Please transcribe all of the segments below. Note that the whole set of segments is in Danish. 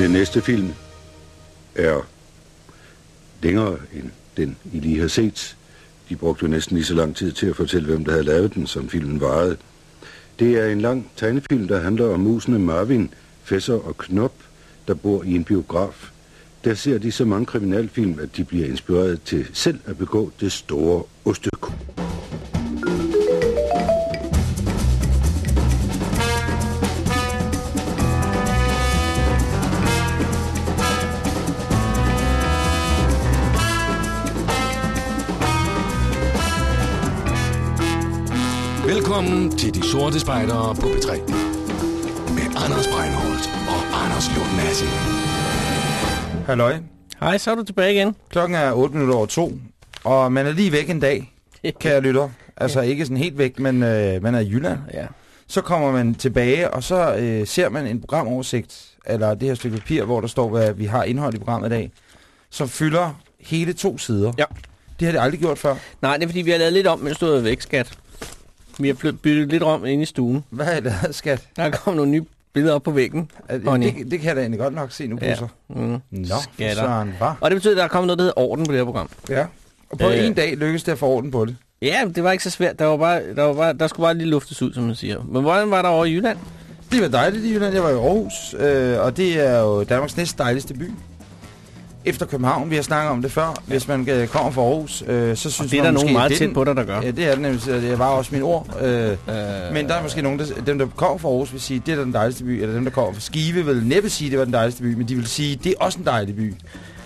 Den næste film er længere end den, I lige har set. De brugte jo næsten lige så lang tid til at fortælle, hvem der havde lavet den, som filmen varede. Det er en lang tegnefilm, der handler om musene Marvin, Fesser og Knop, der bor i en biograf. Der ser de så mange kriminalfilm, at de bliver inspireret til selv at begå det store ostekub. Velkommen til De Sorte Spejdere på P3. Med Anders Breinholt og Anders Lund Madsen. Halløj. Hej, så er du tilbage igen. Klokken er 8 minutter over to, og man er lige væk en dag, kan jeg lytte. Altså ikke sådan helt væk, men øh, man er i Jylland. Ja. Så kommer man tilbage, og så øh, ser man en programoversigt, eller det her stykke papir, hvor der står, hvad vi har indhold i programmet i dag, som fylder hele to sider. Ja. Det har det aldrig gjort før. Nej, det er fordi, vi har lavet lidt om, mens du er væk, skat. Vi har byttet lidt om inde i stuen. Hvad er det, skat? Der er kommet nogle nye billeder op på væggen. Det, det kan jeg da egentlig godt nok se nu Ja. så. Mm. Nå, Skatter. var. Og det betyder, at der er kommet noget, der hedder orden på det her program. Ja. Og på Øh. en dag lykkedes det at få orden på det. Ja, det var ikke så svært. Der, var bare, der, var bare, der skulle bare lige luftes ud, som man siger. Men hvordan var der over i Jylland? Det var dejligt i Jylland. Jeg var i Aarhus, øh, og det er jo Danmarks næst dejligste by. Efter København, vi har snakket om det før. Hvis man øh, kommer fra Aarhus, øh, så synes Det er man der måske, nogen meget tæt på dig, der gør. Ja, det er det nemlig. Det var også min ord. Øh, Øh, men der er måske nogen, der, dem der kommer fra Aarhus vil sige, det er den dejligste by. Eller dem der kommer fra Skive vil næppe sige, det var den dejligste by. Men de vil sige, det er også en dejlig by.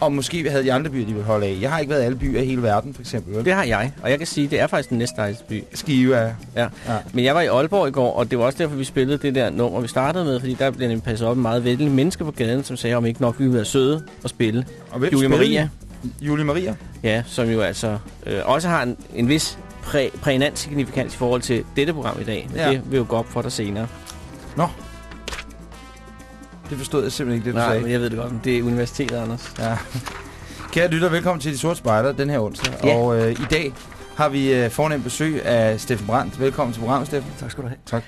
Og måske havde de andre byer, de vil holde af. Jeg har ikke været i alle byer i hele verden, for eksempel. Det har jeg, og jeg kan sige, at det er faktisk den næste dejligste by. Skive er... Ja. Ja. Men jeg var i Aalborg i går, og det var også derfor, vi spillede det der nummer, vi startede med, fordi der blev nemlig passet op med meget venlige mennesker på gaden, som sagde, om ikke nok vi ville være søde og spille. Og hvem Julie Maria? Julie Maria. ja, som jo altså øh, også har en, en vis præ, prægnant signifikans i forhold til dette program i dag. Men Ja. det vil jo gå op for dig senere. Nå. Det forstod jeg simpelthen ikke, det du Nej, sagde. men jeg ved det godt, men det er universitetet, Anders. Ja. Kære lytter, velkommen til De Sorte Spejder den her onsdag. Ja. Og øh, i dag har vi øh, fornemt besøg af Steffen Brandt. Velkommen til programmet, Steffen. Tak skal du have. Tak.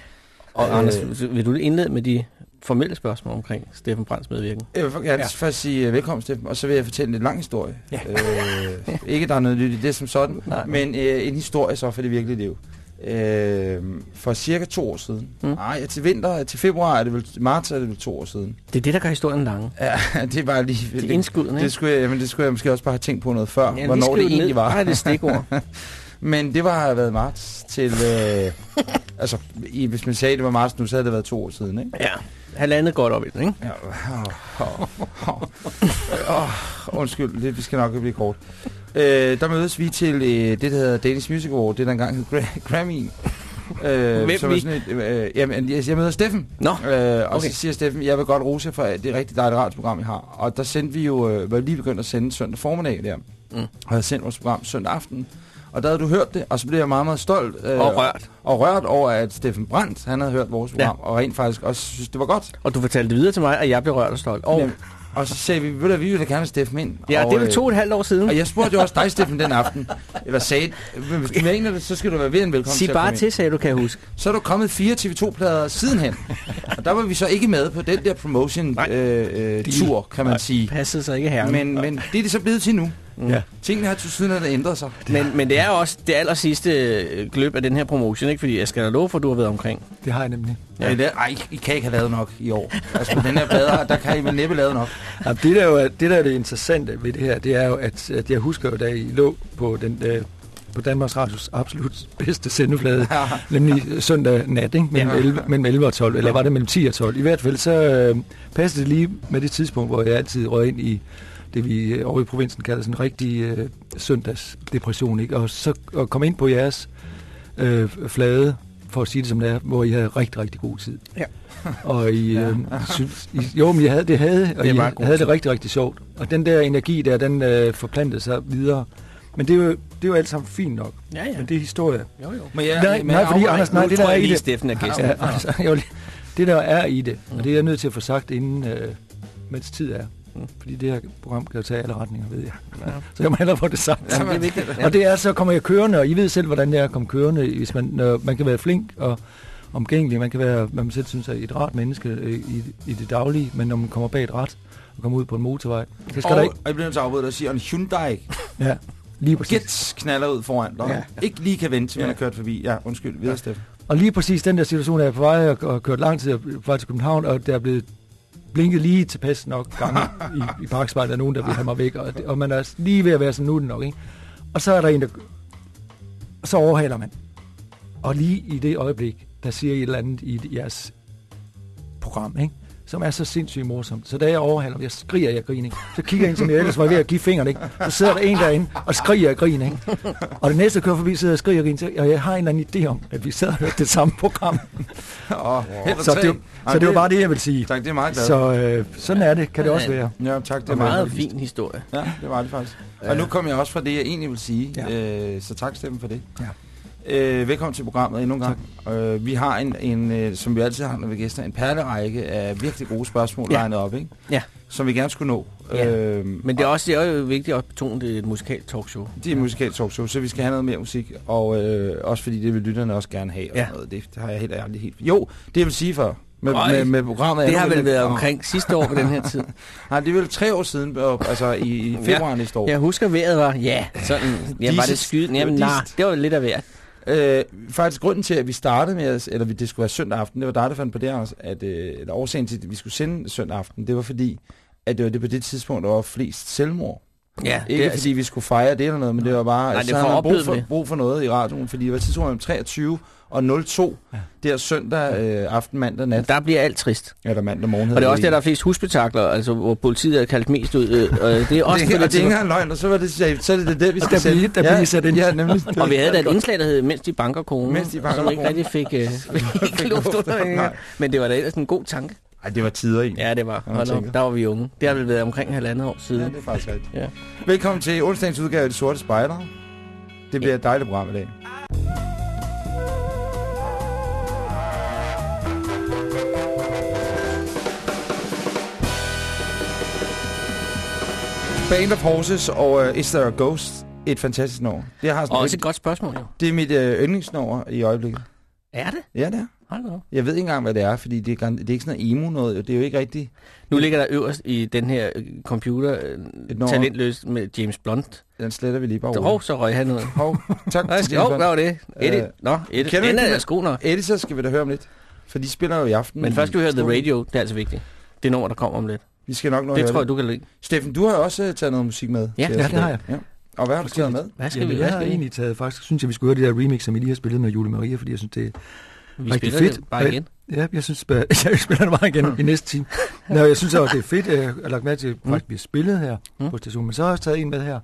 Og Øh, Anders, vil du indlede med de formelle spørgsmål omkring Steffen Brands medvirken? Jeg vil gerne ja. først sige øh, velkommen, Steffen, og så vil jeg fortælle en lidt lang historie. Ja. Øh, ikke, der er noget nyt i det som sådan, Nej. men øh, en historie så for det virkelige liv. Øh, for cirka to år siden. Mm. Nej, til vinter, til februar er det vel, marts er det vel to år siden. Det er det, der gør historien lang. Ja, det var lige... Det er indskuddende, det, ikke? skulle jeg, jamen, det skulle jeg måske også bare have tænkt på noget før, Ja, hvornår det egentlig ned. var. Nej, det er stikord. Men det var været marts til... Øh, altså, i, hvis man sagde, at det var marts nu, så havde det været to år siden, ikke? ja, halvandet godt op i den, ikke? Ja, oh, oh, oh, oh, undskyld, det, vi skal nok blive kort. Øh, der mødes vi til øh, det, der hedder Danish Music Award, det der engang hed Gra- Grammy. Øh, Hvem som er sådan et, øh, jamen, jeg, jeg møder Steffen, Nå, øh, og okay. så siger Steffen, jeg vil godt rose jer for det rigtig dejlige radioprogram, I har. Og der sendte vi jo, øh, var lige begyndt at sende søndag formiddag der, Mm. og havde sendt vores program søndag aften. Og der havde du hørt det, og så blev jeg meget, meget stolt. Øh, og rørt. og rørt over, at Steffen Brandt, han havde hørt vores Ja. program, og rent faktisk også synes, det var godt. Og du fortalte det videre til mig, og jeg blev rørt og stolt. Og, Jamen, og så sagde vi, ved du, vi da gerne have Steffen ind. ja, og, det vel øh, to og et halvt år siden. Og jeg spurgte jo også dig, Steffen, den aften. Eller sagde, "Men hvis du mener det, så skal du være ved en velkommen Sig til at bare til, ind." sagde du, kan jeg huske. Så er der kommet fire TV2-plader sidenhen. og der var vi så ikke med på den der promotion-tur, øh, øh, kan man sige. Passede sig ikke herren. Men, men det er det så blevet til nu. Ja. Tingene har til siden ændret sig. Men, men det er også det aller sidste øh, gløb af den her promotion, ikke? Fordi jeg skal da love for, at du har været omkring. Det har jeg nemlig. Ja. Det, ej, I kan ikke have lavet nok i år. Altså på den her plade, der kan I vel næppe lavet nok. Ja, det, der jo er, det, der er det interessante ved det her, det er jo, at, at jeg husker jo, da I lå på, den, øh, på Danmarks Radios absolut bedste sendeflade, Ja. nemlig søndag nat, ikke? Mellem, Ja. 11, mellem 11 og 12, eller var det mellem 10 og 12? I hvert fald så øh, passede det lige med det tidspunkt, hvor jeg altid røg ind i det, vi øh, over i provinsen kalder sådan en rigtig øh, søndagsdepression, ikke? Og så at komme ind på jeres øh, flade, for at sige det som det er, hvor I havde rigtig, rigtig god tid. Ja. Og I, Ja. øh, synes, I jo, men I havde det, havde, og Det I havde tid. det rigtig, rigtig sjovt. Og den der energi der, den øh, forplantede sig videre. Men det er jo, det er jo alt sammen fint nok. Ja, ja. Men det er historie. Jo, jo. Men jeg, Nej, men nej, fordi Anders, nej, det der er i det. Steffen er gæsten. Ja, altså, jeg vil, det der er i det, og det er jeg nødt til at få sagt inden, øh, mens tid er. Mm. Fordi det her program kan jo tage alle retninger, ved jeg. Ja. Så jeg må hellere få det sagt. Ja, det er vigtigt. Og det er, så kommer jeg kørende, og I ved selv, hvordan det er at komme kørende, hvis man, når man kan være flink og omgængelig, man kan være, hvad man selv synes er et rart menneske øh, i, i det daglige, men når man kommer bag et ret, og komme ud på en motorvej. Så skal Og, der og ikke... jeg bliver nødt til at afbryde dig og sige, og en Hyundai Ja, lige præcis. Gets knaller ud foran dig. Ja. Ikke lige kan vente, til man Ja. er kørt forbi. Ja, undskyld. Videre, Steffen. Og lige præcis den der situation er jeg på vej og, og kørt lang tid og på vej til København, og der er blevet blinket lige tilpas nok gange i, i parkspejlet er nogen, der vil have mig væk, og, det- og man er lige ved at være sådan, nu nok, ikke? Og så er der en, der... Og så overhaler man. Og lige i det øjeblik, der siger I et eller andet i jeres program, ikke? Som er så sindssygt morsomt. Så da jeg overhaler, jeg skriger, jeg griner. Ikke? Så kigger jeg ind, som jeg ellers var ved at give fingeren. Ikke? Så sidder der en derinde og skriger, jeg griner. Ikke? Og det næste der kører forbi, sidder jeg og skriger, griner. Og jeg har en eller anden idé om, at vi sad og hørte det samme program. Oh, Så det, så det var bare det, jeg vil sige. Tak, det er meget glad. Så øh, sådan er det, kan det også være. Ja, tak. Det Det er er meget meget fin historie. Ja, det var det faktisk. Og nu kom jeg også fra det, jeg egentlig vil sige. Ja. Øh, så tak, Steffen, for det. Ja. Øh, velkommen til programmet endnu en gang. Øh, vi har en, en øh, som vi altid har, når vi er gæster, en perlerække af virkelig gode spørgsmål Ja. ja. legnet op, ikke? Ja. Som vi gerne skulle nå. Ja. Øh, Men det er også, det er jo vigtigt at betone, det er et musikalt talkshow. det er et musikalt talkshow, så vi skal have noget mere musik. Og øh, også fordi det vil lytterne også gerne have. Og Ja. noget. Det, det har jeg helt ærligt helt... Jo, det jeg vil sige for med, Øj. med, med programmet... Det har vel været omkring sidste år på den her tid. Nej, det er vel tre år siden, øh, altså i, i februar næste år. Jeg husker, vejret var, ja, sådan, ja, var det Dist. skyde? Det Jamen, var nej, det var lidt af hvert. Øh, faktisk grunden til, at vi startede med, at, eller vi- det skulle være søndag aften, det var dig, der fandt på det også, at øh, eller årsagen til, at vi skulle sende søndag aften, det var fordi, at det var det på det tidspunkt, der var flest selvmord. Ja, Ikke det fordi vi skulle fejre det eller noget, men det var bare, Nej, det så for havde brug for, det. brug for noget i radioen, fordi det var tidspunkt mellem 23 og 02, ja. der søndag øh, aften, mandag nat, der bliver alt trist. eller mandag morgen. Og det er også der, der er flest husbetakler, altså hvor politiet er kaldt mest ud. Øh, og det er også det, på og det det er ikke engang løgn, og så var det, så er det det, vi skal der sende. bliver- der bliver sat ind. Ja, nemlig. Og vi havde da et indslag, der hed Mens de banker konen, Mens de banker som ikke rigtig fik, øh, fik luft under det. Men det var da ellers en god tanke. Ej, det var tider egentlig. Ja, det var. Ja, Hold op, der var vi unge. Det har vel været omkring halvandet år siden. Ja, det er faktisk rigtigt. Ja. Velkommen til onsdagens udgave af Det Sorte Spejder. Det bliver et dejligt program i dag. Band of Horses og uh, Is There a Ghost? Et fantastisk nummer. Det, har sådan Og også et, et godt spørgsmål, jo. det er mit uh, yndlingsnummer i øjeblikket. Er det? Ja, det er. Jeg ved ikke engang, hvad det er, fordi det er, det er ikke sådan noget emo noget. Det er jo ikke rigtigt. Nu ligger der øverst i den her øh, computer øh, Et nummer. talentløs med James Blunt. Den sletter vi lige bare over. hov, så røg han ud. Hov, tak Nej, til James hvad Bond. var det? Eddie? Øh, Nå, Eddie. kender Den er det? sko nok. Eddie, så skal vi da høre om lidt. For de spiller jo i aften. Men først skal vi høre The. Radio. Det er altså vigtigt. Det nummer, der kommer om lidt. Vi skal nok nå Det tror jeg, du kan lide. Steffen, du har også øh, taget noget musik med. Ja, det har jeg. Ja. Og hvad har du taget med? Hvad skal vi? Hvad jeg har egentlig taget, faktisk synes jeg, vi skulle høre det der remix, som I lige har spillet med Julie Maria, fordi jeg synes, det Vi rigtig spiller fedt. det bare igen. Ja, jeg synes, bare- jeg spiller det bare igen i næste time. Nå, jeg synes også, det er fedt. Jeg har lagt mærke til, at Mm. faktisk bliver spillet her Mm. på stationen. Men så har jeg også taget en med her,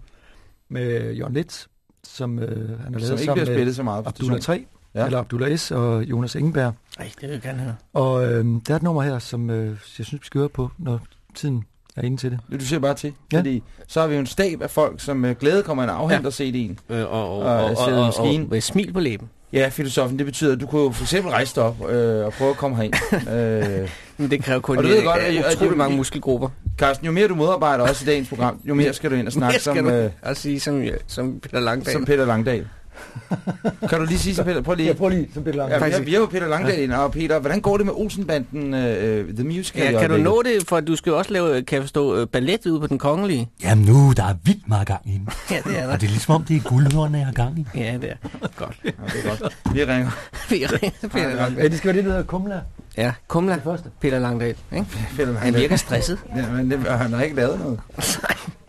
med Jørgen Litz, som øh, han har Som lavet ikke sammen bliver med spillet så meget på Abdullah stationen. 3, Ja. eller Abdullah S. og Jonas Ingeberg. Ej, det vil jeg gerne høre. Og øh, der er et nummer her, som øh, jeg synes, vi skal høre på, når tiden er inde til det. Du siger bare til. Ja. Fordi så har vi jo en stab af folk, som med glæde kommer ind og afhenter ja. CD'en. Øh, og, og, Og og, og, sætter og, maskinen. og, med smil på læben. Ja, filosofen, det betyder, at du kunne for eksempel rejse dig op øh, og prøve at komme herind. øh, Men det kræver kun Og du ved øh, godt, at- at- utrolig mange muskelgrupper. Carsten, jo mere du modarbejder også i dagens program, jo mere skal du ind og snakke som, øh, at sige som, som Peter Langdal. som Peter Langdal. kan du lige sige som Peter? Prøv lige. prøver lige, som Peter Lang. Ja, vi, vi har jo Peter Langdal ind, og Peter, hvordan går det med Olsenbanden uh, The Musical? Ja, kan du nå det, for du skal også lave, kan jeg forstå, øh, ballet ude på den kongelige? Jamen nu, der er vildt meget gang i den. Ja, det er Og det er ligesom om, det er guldhornene, jeg har gang i. Ja, det er godt. Ja, det er godt. Vi ringer. Vi ringer til Peter Ja, Langdal. det skal være det, der hedder Kumla. Ja, Kumla. Det første. Peter Langdal. Ikke? Peter Han Langdal. virker stresset. Ja, men det, han har ikke lavet noget.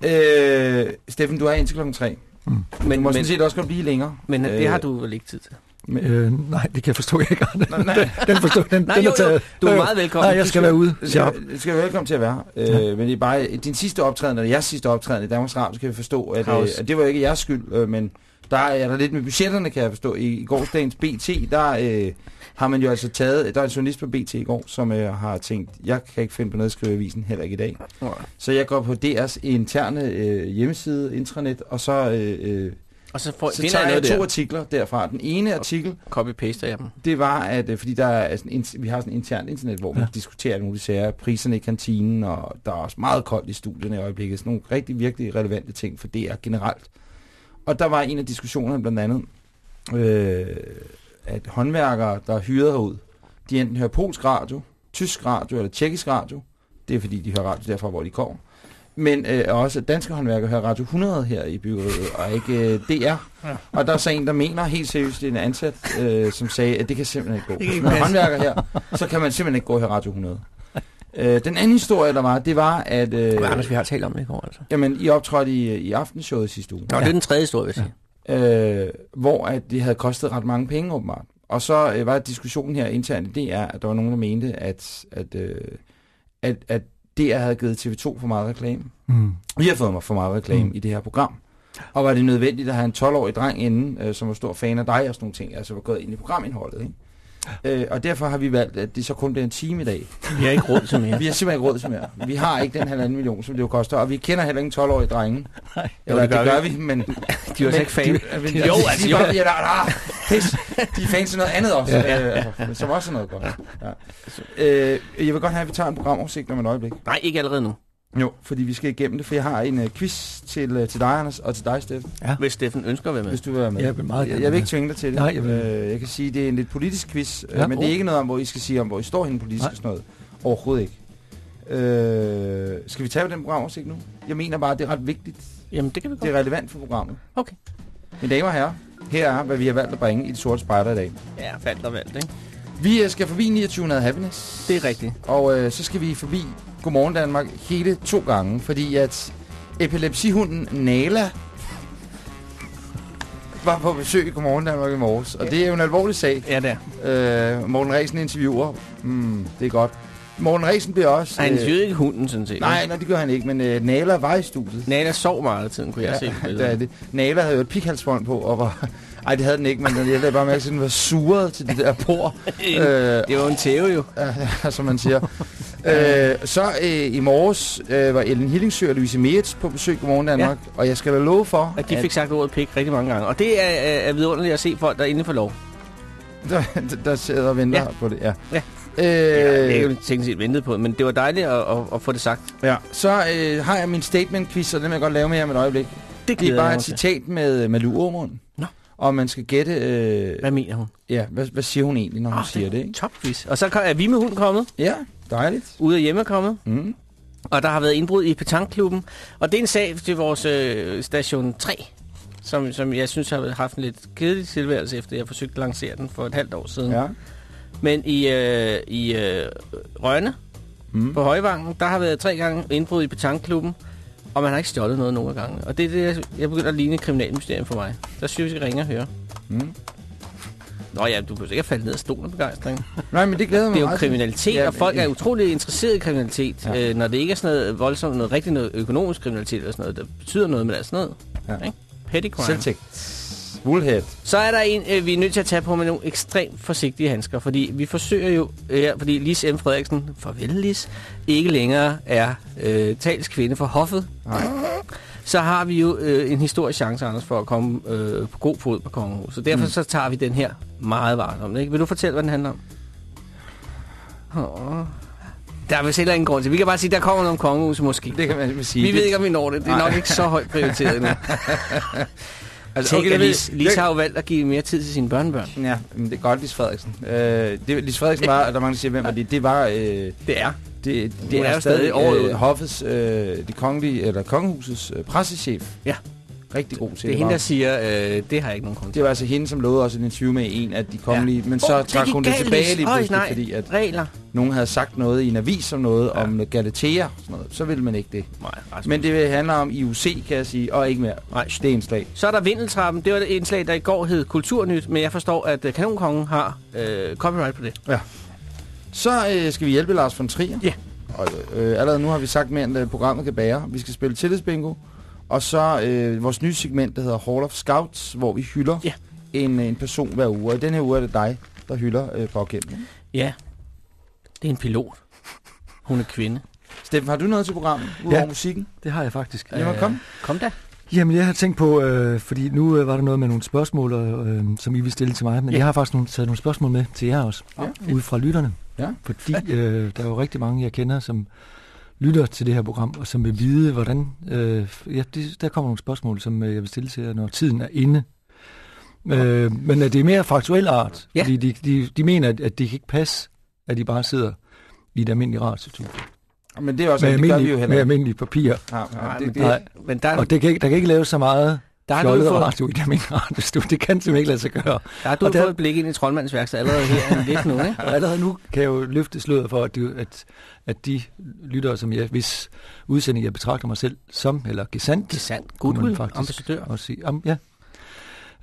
øh, Steffen, du er indtil klokken 3. Du Men, må men, sådan set også godt blive længere. men Øh, det har du vel ikke tid til? Men, Øh, nej, det kan jeg forstå, jeg ikke har. nej, nej. Den forstår, den, Nej, den jo, er taget. jo, du er Øh, meget velkommen. Nej, jeg skal være ude. Du Sharp. skal, du skal være velkommen til at være. Øh, men det er bare din sidste optræden, eller jeres sidste optræden i Danmarks Radio, skal vi forstå, at, øh, at det var ikke jeres skyld, øh, men der er der lidt med budgetterne, kan jeg forstå. I, i gårsdagens BT, der øh, har man jo altså taget, der er en journalist på BT i går, som øh, har tænkt, jeg kan ikke finde på noget at skrive i avisen, heller ikke i dag. Så jeg går på DR's interne øh, hjemmeside, intranet, og så, øh, øh, Og så, får, så tager jeg jeg to der. artikler derfra. Den ene artikel, Copy-paster jeg dem. det var, at øh, fordi der er sådan, en- vi har sådan et internt internet, hvor man ja. Ja. diskuterer nogle sager, priserne i kantinen, og der er også meget koldt i studierne i øjeblikket. Sådan nogle rigtig, virkelig relevante ting for DR generelt. Og der var en af diskussionerne blandt andet, øh, at håndværkere, der er hyret herud, de enten hører polsk radio, tysk radio eller tjekkisk radio, Det er fordi, de hører radio derfra, hvor de kommer. Men øh, også danske håndværkere hører Radio 100 her i byggeriet, og ikke øh, DR. Ja. Og der er så en, der mener helt seriøst, det er en ansat, øh, som sagde, at det kan simpelthen ikke gå. Når man er håndværker her, så kan man simpelthen ikke gå og høre Radio 100. Øh, den anden historie, der var, det var, at øh, Anders, vi har talt om det i går, altså. jamen, I optrådte i, i aftenshowet sidste uge Nå, det er den tredje historie, vil jeg sige. Øh, hvor at det havde kostet ret mange penge åbenbart. Og så øh, var diskussionen her internt i DR, at der var nogen, der mente, at, at, øh, at, at DR havde givet TV2 for meget reklame. Mm. Vi har fået mig for meget reklame Mm. i det her program. Og var det nødvendigt at have en 12-årig dreng inden, øh, som var stor fan af dig og sådan nogle ting, altså var gået ind i programindholdet, ikke? Øh, og derfor har vi valgt, at det så kun bliver en time i dag. Vi har ikke råd til mere. Vi har simpelthen ikke råd til mere. Vi har ikke den halvanden million, som det jo koster, og vi kender heller ikke 12-årige drenge. Nej. Eller Jo, det det gør gør vi. vi, men... De var så ikke fan. Jo, Jo, altså, jo. De, der, pis. de er fans til noget andet også, ja. øh, altså, som også er noget godt. Ja. Øh, jeg vil godt have, at vi tager en programoversigt om et øjeblik. Nej, ikke allerede nu. Jo, fordi vi skal igennem det, for jeg har en uh, quiz til, uh, til dig, Anders, og til dig, Steffen, Hvis Steffen ønsker at være med. hvis du vil være med. Jeg vil meget jeg, gerne jeg vil ikke tvinge dig til det. Nej, jeg vil- øh, jeg kan sige, det er en lidt politisk quiz, Ja. ja. men det er Oh. ikke noget om, hvor I skal sige om, hvor I står henne politisk Nej. og sådan noget. Overhovedet ikke. Øh, skal vi tage den programoversigt nu? Jeg mener bare, at det er ret vigtigt. Jamen, det kan vi godt. Det er relevant for programmet. Okay. Mine damer og herrer, her er, hvad vi har valgt at bringe i de sorte spejder i dag. Ja, faldt og valgt, ikke? Vi øh, skal forbi 2900 Happiness. Det er rigtigt. Og øh, så skal vi forbi Godmorgen Danmark hele to gange, fordi at epilepsihunden Nala var på besøg i Godmorgen Danmark i morges. Og det er jo en alvorlig sag. Ja, det er. Øh, Morten Ræsen interviewer. Mm, det er godt. Morten Ræsen bliver også... Han interviewede ikke hunden, sådan set. nej, nej, det gør han ikke, men øh, Nala var i studiet. Nala sov meget tiden, kunne jeg se. på det er det. Nala havde jo et pikhalsbånd på, og var... Ej, det havde den ikke, men jeg lavede bare mærke til, at den var suret til det der bord. øh, Det var en tæve jo. Ja, som man siger. øh, så øh, i morges øh, var Ellen Hillingsø og Louise Mertz på besøg i Godmorgen Danmark, ja. og jeg skal da love for, At de fik sagt ordet pik rigtig mange gange. Og det er, er, er vidunderligt at se folk, der er inde for lov. der, der sidder og venter Ja. på det. Ja. Ja. Øh, Ja, det er jo teknisk set ventet på, men det var dejligt at, at, at få det sagt. ja. Så øh, har jeg min statement-quiz, og den vil jeg godt lave med jer om et øøjeblik. Det Det er bare et citat med Malou Aumund. Nå. Og man skal gætte, øh, Hvad mener hun? ja, hvad, hvad siger hun egentlig, når hun Åh, siger det, ikke? Top quiz. Og så er vi med hunden kommet, Ja, dejligt. ude af hjemme kommet, Mm. og der har været indbrud i Petangklubben. Og det er en sag til vores øh, station 3, som, som jeg synes har haft en lidt kedelig tilværelse, efter jeg forsøgte at lancere den for et halvt år siden. Ja. Men i, øh, i øh, Rønne, Mm. på Højvangen, der har været tre gange indbrud i Petangklubben, og man har ikke stjålet noget nogen gange. Og det er det, jeg- begynder at ligne et kriminalmysterium for mig. Der synes jeg, vi skal ringe og høre. Mm. Nå ja, du kan sikkert falde ned af stolen af begejstring. Nej, men det glæder mig Det er jo meget kriminalitet, Ja, og folk er utrolig interesseret i kriminalitet. Ja. Øh, når det ikke er sådan noget voldsomt, noget rigtig noget økonomisk kriminalitet eller sådan noget, der betyder noget, men sådan noget. Ja. Ikke? Petty crime. Selvtægt. Woolhead. Så er der en, øh, vi er nødt til at tage på med nogle ekstremt forsigtige handsker, fordi vi forsøger jo, øh, fordi Lis M. Frederiksen, farvel Lis, ikke længere er øh, talskvinde for hoffet. Nej. Så har vi jo øh, en historisk chance, Anders, for at komme øh, på god fod på kongehuset. Så derfor mm. så tager vi den her meget varsomt. Ikke? Vil du fortælle, hvad den handler om? Oh. Der er vist heller ingen grund til. Vi kan bare sige, at der kommer noget om kongehuset måske. Det kan man sige. Vi ved ikke, om vi når det. Det er Nej. nok ikke så højt prioriteret endnu. Altså, Tænk, okay, at det ved- Lis, Lis har jo valgt at give mere tid til sine børnebørn. Ja, men det er godt, Lis Frederiksen. Øh, det, Lis Frederiksen var, der er mange, der siger, hvem var det? Det var, øh, det, er. det, det er er, stadig stadig øh, hoffets, øh, det kongelige, eller kongehusets øh, pressechef. Ja. Rigtig god til Det er hende, der siger, øh, det har jeg ikke nogen til. Det var altså hende, som lovede også et interview med en af de kongelige, ja. men så oh, trak hun det tilbage lige pludselig, nej. fordi at Regler. nogen havde sagt noget i en avis om noget, Ja. ja. om Galatea, sådan noget. så ville man ikke det. Nej, Rasmus. Men det handler om IUC, kan jeg sige, og ikke mere. Nej. Det er en slag. Så er der Vindeltrappen. Det var et indslag, der i går hed Kulturnyt, men jeg forstår, at øh, Kanonkongen har øh, copyright på det. Så øh, skal vi hjælpe Lars von Trier. Ja. Og, øh, allerede nu har vi sagt mere, end øh, programmet kan bære. Vi skal spille tillidsbingo. Og så øh, vores nye segment, der hedder Hall of Scouts, hvor vi hylder Ja. en, øh, en person hver uge. Og i den her uge er det dig, der hylder øh, pågældende. Ja, det er en pilot. Hun er kvinde. Steffen, har du noget til programmet, udover Ja. musikken? Det har jeg faktisk. Jamen, kom. Kom da. Jamen, jeg har tænkt på, øh, fordi nu øh, var der noget med nogle spørgsmål, øh, som I vil stille til mig, men Ja. jeg har faktisk nogle, taget nogle spørgsmål med til jer også, Ja. ud fra lytterne. Ja. Fordi øh, der er jo rigtig mange, jeg kender, som lytter til det her program, og som vil vide, hvordan... Øh, ja, det, der kommer nogle spørgsmål, som øh, jeg vil stille til jer, når tiden er inde. Øh, men at det er mere faktuel art, Ja. fordi de, de, de mener, at, det kan ikke passe, at de bare sidder i et almindeligt radiostudie. Men det er også, med, det gør vi jo almindelig, heller med ikke. almindelige papir. Ja, ja, Nej, det, men, det, Nej. men der, Og det kan ikke, der kan ikke laves så meget der har du fjollet jo fået, radio i det almindelige radiostudie. Det kan simpelthen ikke lade sig gøre. der har du Og der- fået et blik ind i troldmandens værksted allerede her lidt nu, ikke? Og allerede nu kan jeg jo løfte sløret for, at, de, at, at de lyttere, som jeg, hvis udsending jeg betragter mig selv som, eller gesandt, Det sandt. kunne man Goodwill, faktisk ambassadør. også sige. Om, ja.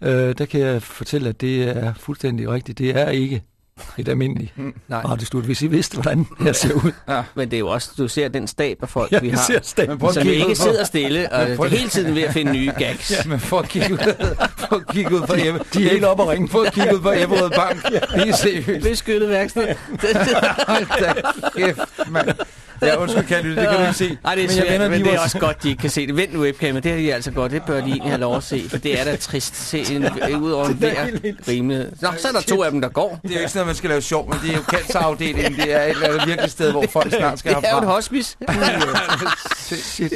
Øh, der kan jeg fortælle, at det er fuldstændig rigtigt. Det er ikke et almindeligt Nej, radiostudie, hvis I vidste, hvordan jeg ser ud. men det er jo også, du ser den stab af folk, Ja, vi har. ser at Som ikke sidder stille, og er hele tiden ved at finde nye gags. Ja, men for at kigge ud, for at kigge ud på Ebbe. De er helt oppe at ringe. For at kigge ud på Ebberød Bank. Lige seriøst. Beskyttet værksted. Hold da kæft, mand. Ja, undskyld, kan jeg lytte, det kan du ikke se. Nej, det er Men jeg svært, vender men det er også godt, de ikke kan se det. Vent nu webcamet, det har de altså godt. Det bør de egentlig have lov at se, for det er da trist at se en, ud over en hver rimelighed. Nå, så er der to af dem, der går. Det er jo ikke sådan, at man skal lave sjov, men det er jo cancerafdelingen. Det er et eller andet virkelig sted, hvor folk snart skal Det er jo et herfra. hospice. Shit.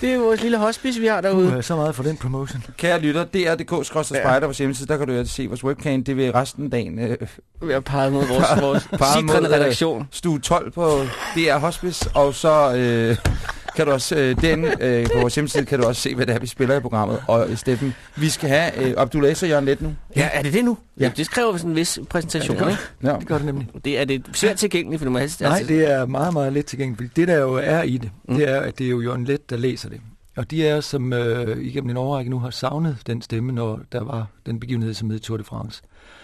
Det er vores lille hospice, vi har derude. Uh, så meget for den promotion. Kære lytter, dr.dk spejder vores hjemmeside, der kan du jo se vores webcam. Det vil resten af dagen øh, Vi har peget mod vores, vores øh, redaktion. stue 12 på DR Hospice, og så øh, kan du også øh, den øh, på vores hjemmeside kan du også se, hvad det er, vi spiller i programmet. Og øh, Steffen, vi skal have øh, Abdullah og Jørgen Let nu. Ja, er det det nu? Ja. Det kræver sådan en vis præsentation, Ja, det ikke? Ja. Det gør det nemlig. Det er det svært tilgængeligt, for du må helst... Nej, altså- det er meget, meget let tilgængeligt. Det, der jo er i det, Mm. det er, at det er jo Jørgen Let, der læser det. Og de er, som øh, igennem en overrække nu har savnet den stemme, når der var den begivenhed, som hed Tour de France.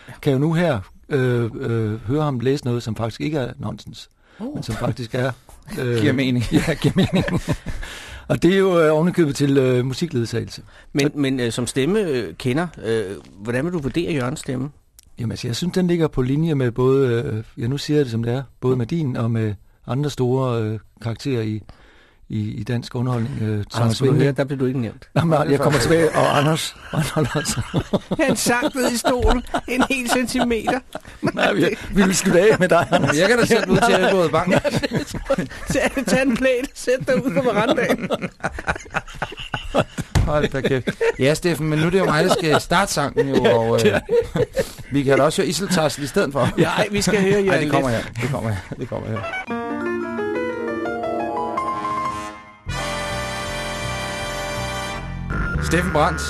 Ja. Kan jo nu her øh, øh, høre ham læse noget, som faktisk ikke er nonsens, Oh. men som faktisk er... Øh, Giver mening. Ja, giver mening. Og det er jo øh, ovenikøbet til øh, musikledsagelse. Men, men øh, som stemme øh, kender, øh, hvordan vil du vurdere Jørgens stemme? Jamen altså, jeg synes, den ligger på linje med både, øh, ja nu siger jeg det som det er, både med din og med andre store øh, karakterer i, i, i dansk underholdning. Øh, Anders, Vinde. der blev du ikke nævnt. Jamen, jeg kommer tilbage, og Anders, Anders. Han sank ned i stolen en hel centimeter. Nej, vi, vi vil slutte af med dig, Anders. Jeg kan da sætte ud til Ebberød Bank. Tag, tag en plæt, sæt dig ud på verandaen. Hold da kæft. Ja, Steffen, men nu er det jo mig, der skal starte sangen jo, og øh, vi kan da også høre Iseltassel i stedet for. Nej, vi skal høre Jørgen Nej, det kommer her. Det kommer her. Det kommer her. Steffen Brandt,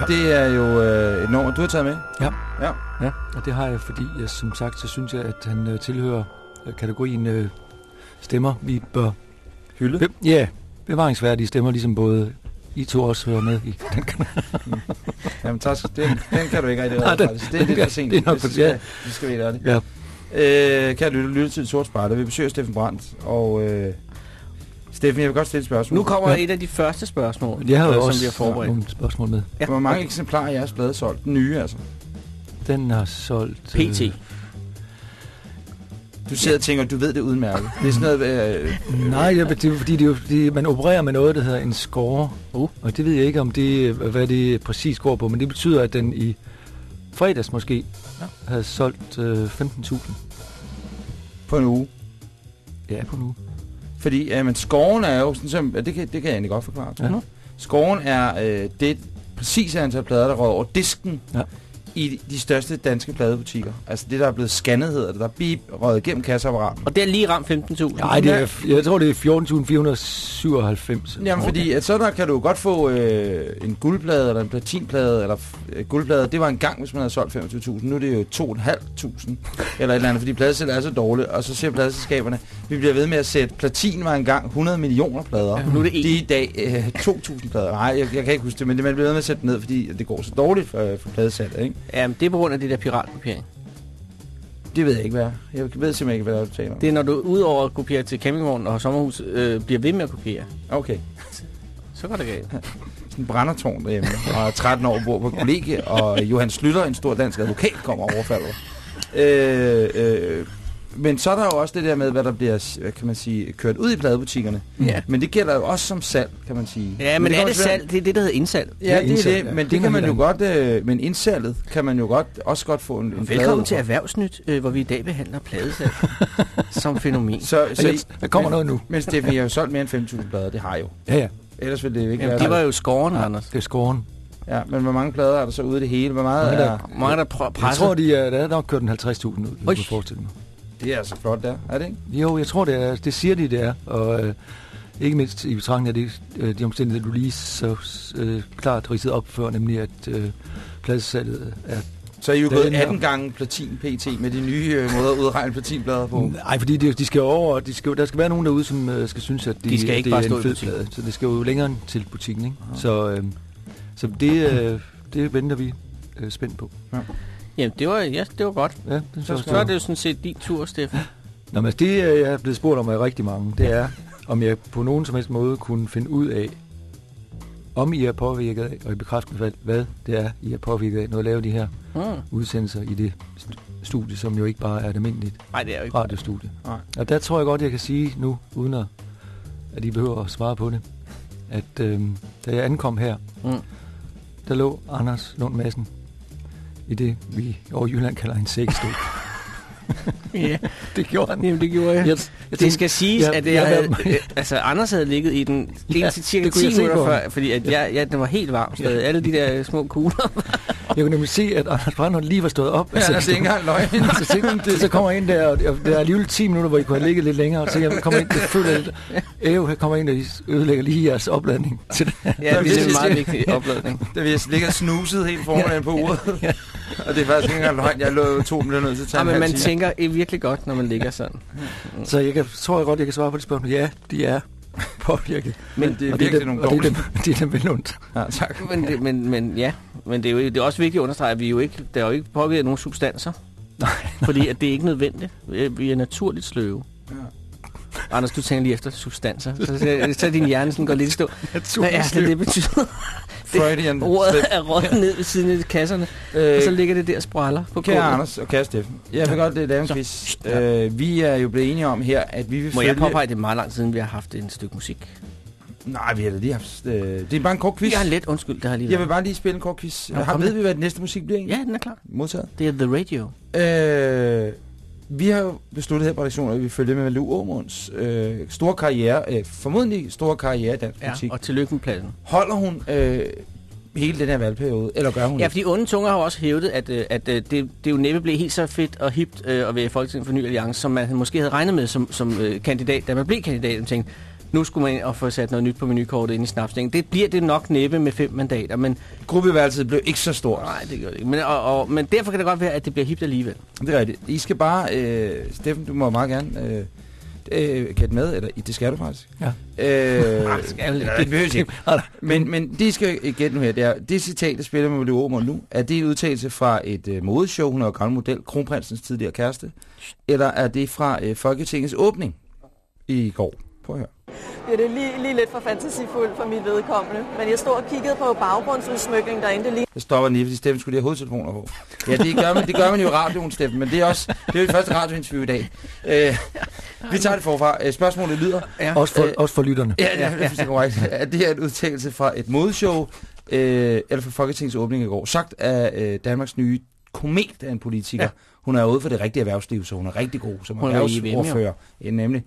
Ja. det er jo øh, et nummer, du har taget med. Ja. Ja. Ja, og det har jeg, fordi jeg, som sagt, så synes jeg, at han øh, tilhører øh, kategorien øh, stemmer, vi bør... Hylde. Be- ja, bevaringsværdige stemmer, ligesom både I to også hører med i. Den kan, Jamen, tak. Den, den kan du ikke rigtig Nej, den- faktisk. Det er lidt for sent. det er nok for- det skal, ja. det skal vi ikke det. ja, Øh, kan lytte, lytte til det sorte spejder. Vi besøger Steffen Brandt, og øh, Steffen, jeg vil godt stille et spørgsmål. Nu kommer Ja. et af de første spørgsmål, jeg har øh, jo som også vi har forberedt. nogle spørgsmål med. Ja, Hvor mange okay. eksemplarer af jeres blade solgt? Den nye, altså. Den har solgt... PT. Du sidder og tænker, du ved det udmærket. Det er sådan noget... Øh, Nej, det er, det er fordi det er, jo- det, man opererer med noget, der hedder en score. Uh. Og det ved jeg ikke, om det, hvad det præcis går på, men det betyder, at den i fredags måske Ja. havde solgt øh, 15.000. på en uge. Ja, på nu. Fordi, øh, men scoren er jo sådan som... Det kan, det kan jeg egentlig godt forklare. Ja. Scoren er øh, det præcise antal plader, der røg over disken Ja. I de største danske pladebutikker. Altså det, der er blevet scannet, hedder det. Der er bip, røget igennem kasseapparaten. Og det er lige ramt 15.000. Nej, det er, jeg tror, det er 14.497. Jamen, fordi at så der kan du godt få øh, en guldplade eller en platinplade, eller øh, guldplade. Det var en gang, hvis man havde solgt 25.000. Nu er det jo 2.500 eller et eller andet, fordi pladesælger er så dårligt. Og så siger pladeselskaberne, vi bliver ved med at sætte platin var engang 100 millioner plader. Ja, nu er det en. Det er i dag øh, 2.000 plader. Nej, jeg, jeg, kan ikke huske det, men det man bliver ved med at sætte ned, fordi det går så dårligt for, for pladesalget, ikke? Jamen, det er på grund af det der piratkopiering. Det ved jeg ikke, hvad er. Jeg ved simpelthen ikke, hvad du taler om. Det er, når du udover at kopiere til campingvogn og sommerhus, øh, bliver ved med at kopiere. Okay. Så går det galt. En brændertårn derhjemme, og er 13 år bor på kollegie, og Johan Slytter, en stor dansk advokat, kommer og overfalder. Øh, øh, men så er der jo også det der med, hvad der bliver, hvad kan man sige, kørt ud i pladebutikkerne. Ja. Men det gælder jo også som salg, kan man sige. Ja, men, er det også være- salg? Det er det, der hedder indsalg. Ja, det er indsalg, det, ja. men Det det, er kan man jo godt, øh, men indsalget kan man jo godt, også godt få en, en plade Velkommen til. Erhvervsnyt, øh, hvor vi i dag behandler pladesalg som fænomen. Så, så, Så, der kommer men, noget nu. Men Steffen, jeg har jo solgt mere end 5.000 plader, det har jeg jo. Ja, ja. Ellers ville det jo ikke Jamen, være det der. var jo scoren, Anders. Det er scoren. Ja, men hvor mange plader er der så ude af det hele? Hvor meget Mange, der- er... Mange, der pr- Jeg presser. tror, de er, der er nok kørt en 50.000 ud, Oj. jeg kunne forestille mig. Det er altså flot der, er det ikke? Jo, jeg tror, det, er, det siger de, det er. Og øh, ikke mindst i betragtning af de, øh, de omstændigheder, du lige så øh, klart ridset op før, nemlig at øh, pladssalget er... Så er I jo gået den her- 18 gange platin PT med de nye øh, måder at udregne platinblader på. Nej, fordi de, de skal over, de skal, der skal være nogen derude, som øh, skal synes, at de, De skal ikke det bare er stå en i fed plade. Så det skal jo længere til butikken, ikke? Så, øh, så det, øh, det venter vi øh, spændt på. Jamen, det var, ja, det var godt. Ja, det Så, synes så er det jo sådan set din tur, Steffen. Nå, men det, øh, jeg er blevet spurgt om af rigtig mange, det er, om jeg på nogen som helst måde kunne finde ud af, om I er påvirket af, og i bekræftende fald, hvad det er, I er påvirket af, når I laver de her Mm. udsendelser i det st- studie, som jo ikke bare er et almindeligt Nej, det er jo ikke. radiostudie. Nej. Og der tror jeg godt, jeg kan sige nu, uden at, at I behøver at svare på det, at øh, da jeg ankom her, Mm. der lå Anders Lund Madsen i det, vi over i Jylland kalder en sækstol. Ja, det gjorde han. jamen, det gjorde jeg. Jeg, jeg Det skal siges, Ja, at det, ja, jeg havde, ja. øh, altså Anders havde ligget i den Ja, ja, til cirka det kunne 10 jeg se minutter før, fordi at jeg, jeg, den var helt varm stadig. Alle de der små kugler. Jeg kunne nemlig se, at Anders Brandholm lige var stået op. Ja, altså, det er ikke engang løgn. så, tænkte, jeg, så kommer jeg ind der, og der er alligevel 10 minutter, hvor I kunne have ligget lidt længere. Så jeg kommer ind, det føler jeg lidt, Æv, her kommer ind, og I ødelægger lige jeres opladning til det. Ja, det er en jeg meget vigtig opladning. Da vi ligger snuset helt foran på uret. Og det er faktisk ikke engang løgn. Jeg lå to minutter nødt til at tage Ja, en men man time. tænker eh, virkelig godt, når man ligger sådan. Så jeg kan, tror jeg godt, jeg kan svare på det spørgsmål. Ja, de er påvirket. Men det er og virkelig nogle det er dårlige. dem, det er dem ondt. Ja, tak. Men, det, men, men ja, men det er jo det er også vigtigt at understrege, at vi jo ikke, der er jo ikke påvirket nogen substanser. Nej. Fordi at det er ikke nødvendigt. Vi- Vi er naturligt sløve. Ja. Anders, du tænker lige efter substanser. Så, så, så din hjerne sådan går lidt i stå. Hvad er det, det betyder? Freudian. Ordet er røget ned ved siden af kasserne, Øh, og så ligger det der spræller på Kære gulvet. Anders og kære Steffen, jeg vil godt øh, lave en quiz. Øh, vi er jo blevet enige om her, at vi vil Må jeg følge... påpege, at det er meget lang siden, vi har haft et stykke musik? Nej, vi har da lige haft... Øh, det er bare en kort quiz. Jeg har let undskyld, det har jeg lige Jeg vil bare lige spille en kort quiz. Nå, Har, ved vi, hvad det næste musik bliver egentlig? Ja, den er klar. Modtaget. Det er The Radio. Øh, vi har jo besluttet her på redaktionen, at vi følger med Lou Aumons øh, store karriere, øh, formodentlig store karriere i dansk Ja, politik. og tillykke med pladsen. Holder hun øh, hele den her valgperiode, eller gør hun Ja, ikke? fordi onde tunger har også hævdet, at, øh, at øh, det, det jo næppe blev helt så fedt og hipt øh, at være i Folketinget for Ny Alliance, som man måske havde regnet med som, som øh, kandidat, da man blev kandidat. Man tænkte, nu skulle man ind og få sat noget nyt på menukortet ind i snapsningen. Det bliver det nok næppe med fem mandater, men Gruppeværelset blev ikke så stort. nej, det gør det ikke. Men, og, og, men derfor kan det godt være, at det bliver hipt alligevel. Det er rigtigt. I skal bare... Øh, Steffen, du må meget gerne øh, øh, gætte med, eller det skal du faktisk. Ja. Øh, Ah, det skal ikke. det behøver ikke. Men, men det skal gætte nu her. Det, er, det citat, der spiller med Aumund nu, er det en udtalelse fra et øh, modeshow, hun er jo gammel model, kronprinsens tidligere kæreste, eller er det fra øh, Folketingets åbning i går? Prøv at høre. bliver det lige, lige lidt for fantasifuldt for mit vedkommende. Men jeg stod og kiggede på baggrundsudsmykning derinde. Det Jeg stopper lige, fordi Steffen skulle lige have hovedtelefoner på. Ja, det gør man, det gør man jo i radioen, Steffen, men det er også det er jo det første radiointerview i dag. Øh, vi tager det forfra. Øh, Spørgsmålet lyder, Ja. Også for, Øh, også for lytterne. Ja, det er korrekt. Er det her en udtalelse fra et modeshow, øh, eller fra Folketingets åbning i går? Sagt af øh, Danmarks nye komet af en politiker. Ja. Ja. Hun er ude for det rigtige erhvervsliv, så hun er rigtig god som erhvervsordfører. Ja, nemlig.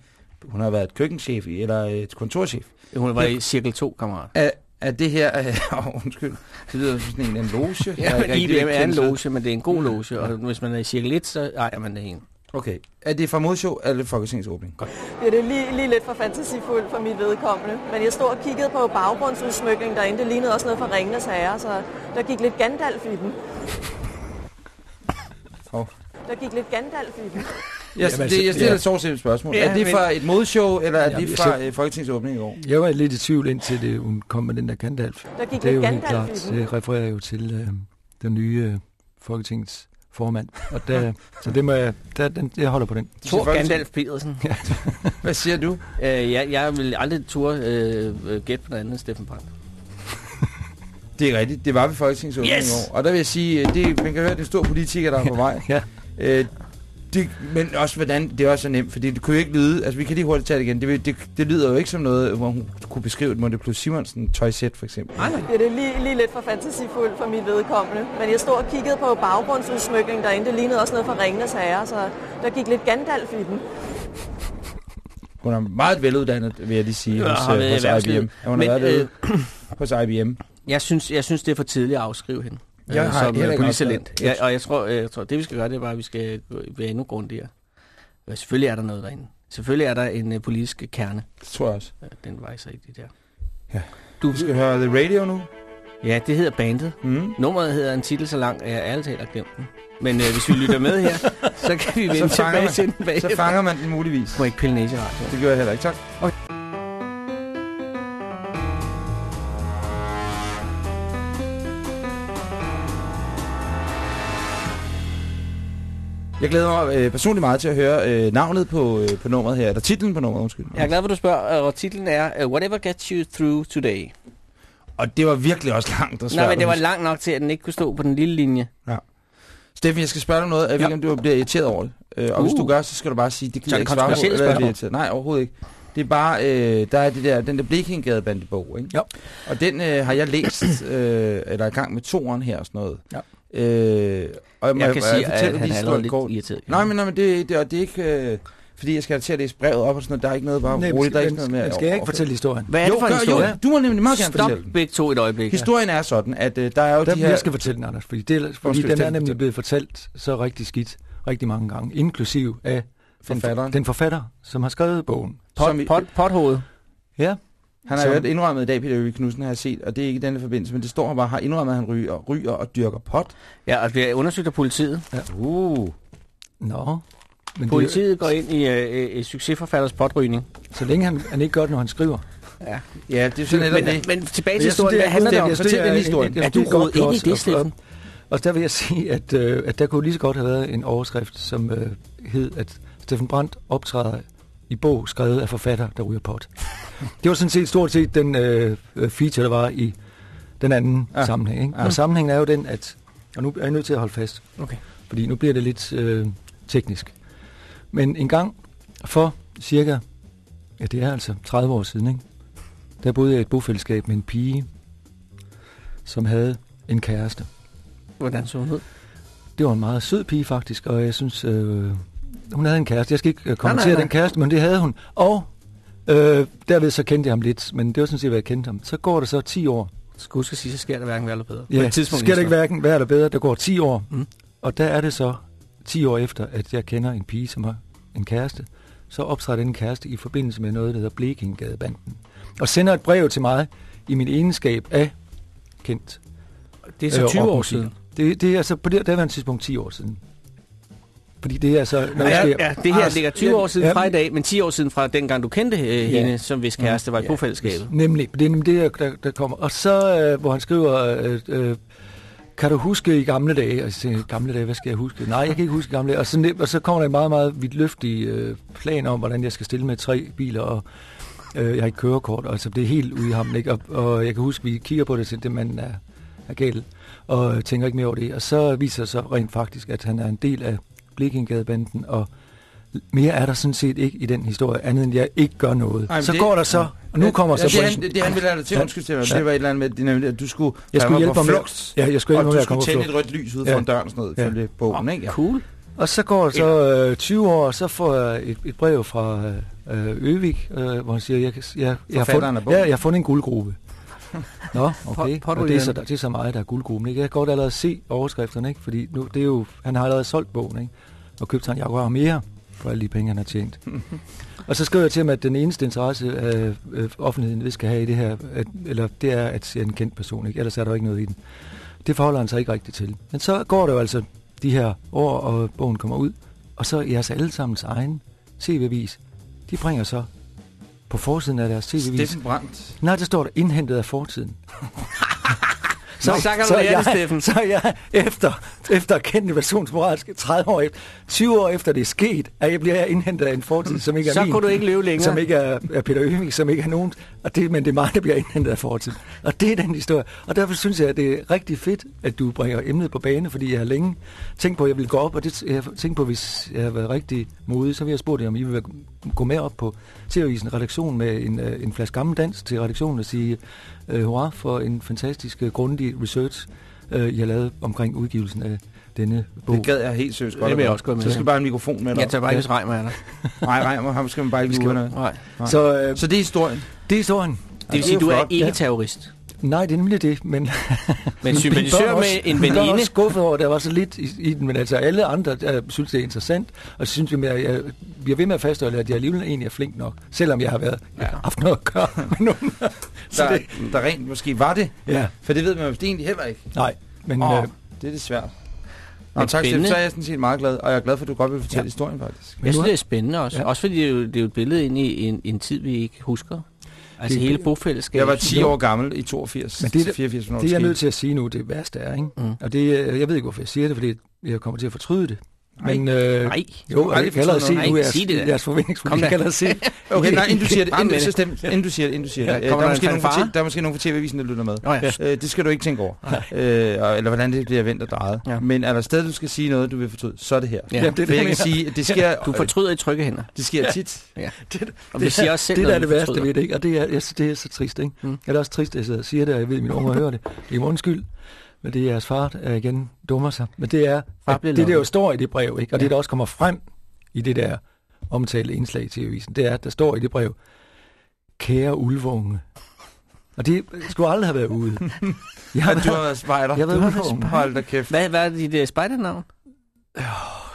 Hun har været køkkenchef i- eller et kontorchef. Hun var i cirkel 2, kammerat. Er, er det her... Øh, oh, undskyld. Det lyder som sådan en, en loge. Ja, men IBM er en loge, men det er en god loge, og hvis man er i cirkel 1, så ejer man det en. Okay. Er det fra modshow, eller er det Folketingets åbning? Godt. bliver det lige, lige lidt for fantasifuldt for mit vedkommende. Men jeg stod og kiggede på baggrundsudsmykning derinde. Det lignede også noget fra Ringenes Herre, så der gik lidt Gandalf i den. Hov. Der gik lidt Gandalf i den. Jeg, Jamen, det, altså, jeg stiller ja. et sårsimpelt spørgsmål. Ja, er det men- fra et modshow, eller er Jamen, det jeg fra ser- øh, Folketingets åbning i går? Jeg var lidt i tvivl indtil det, hun kom med den der Gandalf. Der gik Det er jo lidt helt Gandalf klart, det refererer jo til øh, den nye øh, Folketingets formand. Og der, så det må jeg, der, den, jeg holder på den. Folketing- Gandalf Pedersen. Hvad siger du? Øh, jeg, jeg vil aldrig turde øh, øh, gætte på noget andet end Steffen Brandt. Det er rigtigt. Det var ved Folketingets åbning Yes! i år. Og der vil jeg sige, øh, det, man kan høre, det er en stor politiker, der er på vej. Ja. Øh, det, men også hvordan, det er også så nemt, fordi det kunne jo ikke lyde, altså vi kan lige hurtigt tage det igen, det, det, det lyder jo ikke som noget, hvor hun kunne beskrive et Monte Plus Simonsen tøjsæt for eksempel. Nej, nej. bliver det lige, lige lidt for fantasifuldt for mit vedkommende. Men jeg stod og kiggede på baggrundsudsmykning derinde. Det lignede også noget fra Ringenes Herre, så der gik lidt Gandalf i den. Hun er meget veluddannet, vil jeg lige sige, Ja, hos, været øh, hos. IBM. Ja, hun Men, har været øh, øh, hos IBM. Jeg synes, jeg synes, det er for tidligt at afskrive hende. Jeg øh, har som heller øh, ikke politisk afskrevet. talent. Ja, og jeg tror, øh, jeg tror, det vi skal gøre, det er bare, at vi skal være endnu grundigere. Ja, selvfølgelig er der noget derinde. Selvfølgelig er der en uh, politisk kerne. Det tror jeg også. Ja, den vejser ikke det der. Ja. Du skal høre The Radio nu. Ja, det hedder bandet. Mm. Nummeret hedder en titel så lang, at jeg ærligt talt har glemt den. Men øh, hvis vi lytter med her, så kan vi vende Så fanger, tilbage til den man, bagefter. så fanger man den muligvis. Må ikke pille næse radio. Det gør jeg heller ikke. Tak. Jeg glæder mig øh, personligt meget til at høre øh, navnet på, øh, på nummeret her, eller titlen på nummeret, undskyld. Jeg er glad for, at du spørger, og titlen er uh, Whatever Gets You Through Today. Og det var virkelig også langt og svært. Nej, men det var langt nok til, at den ikke kunne stå på den lille linje. Steffen, jeg skal spørge dig noget. Jeg ved Ja. ikke, om du bliver irriteret over det. Øh, og hvis Uh. du gør, så skal du bare sige, det gider er jeg det ikke svare på. eller. Nej, overhovedet ikke. Det er bare, øh, der er det der, den der Blekinggade-bandebog, ikke? Ja. Og den øh, har jeg læst, øh, eller er i gang med toeren her og sådan noget. Ja. Øh, og jeg, Jeg kan sige, fortælle at han er allerede historien lidt kort. irriteret. Nej, men, nej, men det, det, og det er ikke... Øh, fordi jeg skal til at læse brevet op og sådan noget. Der er ikke noget bare Nej, roligt. Der er ikke skal, noget mere. skal jeg ikke fortælle historien? Hvad er det Jo, for en historie? jo, du må nemlig meget gerne Stop fortælle den. begge to et øjeblik. Historien er sådan, at øh, der er jo Der, de her... Jeg skal fortælle den, Anders, fordi, det, fordi den er nemlig blevet fortalt så rigtig skidt rigtig mange gange, inklusiv af den, Forfatteren. den forfatter, som har skrevet bogen. Pot, pot, pothoved. Ja, Han har Som- jo indrømmet i dag, Peter Øvig Knudsen, har jeg set, og det er ikke i denne forbindelse, men det står bare, har indrømmet, at han ryger, ryger og dyrker pot. Ja, og det bliver undersøgt af politiet. Uh. nå. Men Politiet går ind i øh, øh, succesforfatters potrygning. Det, så længe han, han ikke gør det, når han skriver. Ja. Ja, det er sådan Men, det. men tilbage til historien. det er- Hvad handler det om? Fortæl det den er- historien. jeg- Er du det rodet ind i det, og- Steffen? Og der vil jeg sige, at, øh, at der kunne lige så godt have været en overskrift, som øh, hed, at Steffen Brandt optræder i bog skrevet af forfatter, der ryger pot. Det var sådan set stort set den øh, øh, feature, der var i den anden Ja. ja. sammenhæng. Ikke? Ja. Og sammenhængen er jo den, at... Og nu er jeg nødt til at holde fast, Okay. fordi nu bliver det lidt øh, teknisk. Men en gang for cirka, ja det er altså 30 år siden, ikke? der boede jeg i et bofællesskab med en pige, som havde en kæreste. Hvordan så hun ud? Det var en meget sød pige faktisk, og jeg synes, øh, hun havde en kæreste. Jeg skal ikke øh, kommentere nej, nej. den kæreste, men det havde hun. Og øh, derved så kendte jeg ham lidt, men det var sådan set, hvad jeg kendte ham. Så går der så 10 år. Skal huske at sige, så sker der hverken værre eller bedre. Ja, et tidspunkt skal det i ikke hverken være eller bedre. Der går 10 år, Mm. og der er det så 10 år efter, at jeg kender en pige, som har en kæreste. Så optræder den kæreste i forbindelse med noget, der hedder Blekingadebanden. Og sender et brev til mig i min egenskab af kendt. Det er så øh, 20 år rockmusik. siden. Det, det er altså på det daværende tidspunkt 10 år siden. Fordi det er altså... Når Ja, jeg ja, det her ligger 20 ja, år siden ja. fra i dag, men 10 år siden fra dengang du kendte øh, hende, som hvis kæreste var i Ja. bofællesskabet. Nemlig, det er nemlig det, der, der kommer. Og så, øh, hvor han skriver, øh, øh, kan du huske i gamle dage? Og jeg siger, gamle dage, hvad skal jeg huske? Nej, jeg kan ikke huske gamle dage. Og så, og så kommer der en meget, meget vidtløftig øh, plan om, hvordan jeg skal stille med tre biler, og øh, jeg har ikke kørekort. Altså, det er helt ude i ham, ikke? Og, og jeg kan huske, vi kigger på det, til det manden er, er galt, og tænker ikke mere over det. Og så viser det sig rent faktisk, at han er en del af Blekingadebanden, og mere er der sådan set ikke i den historie, andet end jeg ikke gør noget. Ej, så det- går der så, og nu kommer ja, så... det, han, det, det han ville have dig til, Ja. undskyld, Stefan, Ja. det var et eller andet med, det, at du skulle, Jeg skulle hjælpe ham flugt, Ja, jeg skulle og hjælpe ham du med at skulle tænde et rødt lys ud Ja. foran døren og sådan noget, Ja. ifølge bogen, ikke? Ja. Cool. Og så går der så øh, 20 år, og så får jeg et, et brev fra øh, Øvik, øh, hvor han siger, jeg, jeg, jeg, har fundet, ja, jeg har fundet en guldgruppe. Nå, okay. Pot- og det er, så, det er så meget, der er guldgruppen. Ikke? Jeg kan godt allerede se overskrifterne, ikke? fordi nu, det er jo, han har allerede solgt bogen, ikke? Og købt sig en Jaguar mere for alle de penge, han har tjent. og så skriver jeg til ham, at den eneste interesse, øh, øh, offentligheden ved skal have i det her, at, eller det er at se en kendt person, ikke? ellers er der jo ikke noget i den. Det forholder han sig ikke rigtigt til. Men så går det jo altså de her år, og bogen kommer ud, og så jeres allesammens egen tv-vis, de bringer så på forsiden af deres tv-vis. Steffen Brandt. Nej, der står der indhentet af fortiden. Så, så lære det, jeg, Steffen. Så jeg, efter, efter at kende invasionsmoralsk 30 år efter, 20 år efter det er sket, at jeg bliver indhentet af en fortid, som ikke er Så min. kunne du ikke leve længere. Som ikke er, er Peter Øving, som ikke er nogen. Og det, men det er mig, der bliver indhentet af fortiden. Og det er den historie. Og derfor synes jeg, at det er rigtig fedt, at du bringer emnet på bane, fordi jeg har længe tænkt på, at jeg vil gå op, og det, jeg har tænkt på, hvis jeg har været rigtig modig, så vil jeg spurgt jer, om I vil gå med op på TV-avisen redaktion med en, øh, en flaske gammel dans til redaktionen og sige øh, hurra for en fantastisk øh, grundig research, øh, I har lavet omkring udgivelsen af denne bog. Det gad jeg helt seriøst godt. Det vil jeg også gå med Så skal bare en mikrofon med dig. Jeg tager bare ikke regn med dig. Nej, nej, ham skal man bare ikke skal- noget. Nej. Så, øh, Så det er historien. det er historien. Det vil sige, at du er ikke Ja. terrorist. Nej, det er nemlig det, men... Men sympatisør med en Jeg er veninde. også skuffet over, at der var så lidt i, i den, men altså alle andre der synes, det er interessant, og så synes at jeg, jeg bliver ved med at fastholde, at jeg alligevel egentlig er flink nok, selvom jeg har været, jeg har haft noget at gøre med nogen. så Der, det, der rent måske var det. ja, For det ved man jo egentlig heller ikke. nej, men Åh, øh, det er det svært. Nå, Men tak, Steffen. spændende. Så er jeg sådan set meget glad, og jeg er glad for, at du godt vil fortælle ja. Ja. historien, faktisk. Men Jeg synes, det er spændende også. Ja. Ja. Også fordi det er, jo, det er jo et billede ind i en, en tid, vi ikke husker. Altså Det- hele bofællesskabet. Jeg var 10 Jo. år gammel i 82, Men det er det- 84, hvornår det jeg er nødt til at sige nu, det værste er, ikke? Mm. Og det, øh, jeg ved ikke, hvorfor jeg siger det, fordi jeg kommer til at fortryde det. Nej. Men, øh, Nej. jo, jeg allerede se fortryde noget. nu, Nej, jeres, sig det jeres forventningsfulde. Kom Jeg da. se. Okay, nej, inden du siger det, inden, det. stem, inden du siger det, inden du siger det. Ja, der, er måske en nogen fra, t- der er måske nogen fra TV-avisen, der lytter med. Nå ja. Øh, det skal du ikke tænke over. Øh, eller hvordan det bliver vendt og drejet. Ja. Men er der stadig, du skal sige noget, du vil fortryde, så er det her. Ja. Jamen, det For det, jeg jeg kan sige, det sker, Du fortryder i trygge hænder. det sker tit. Ja. Det, Og vi siger også selv det, der er det værste ved det, ikke? Og det er, jeg, det er så trist, ikke? Mm. Mm. Jeg er også trist, at jeg siger det, og jeg ved, at mine unger hører det. Det er undskyld, men det er jeres far, der igen dummer sig. Men det er, at det der jo står i det brev, ikke? Og Ja. det, der også kommer frem i det der omtalte indslag til avisen, det er, at der står i det brev, kære ulvunge. Og det skulle aldrig have været ude. Jeg Ja, du har været spejder. Jeg har været har Hold da kæft. Hvad, hvad er dit uh, spejdernavn?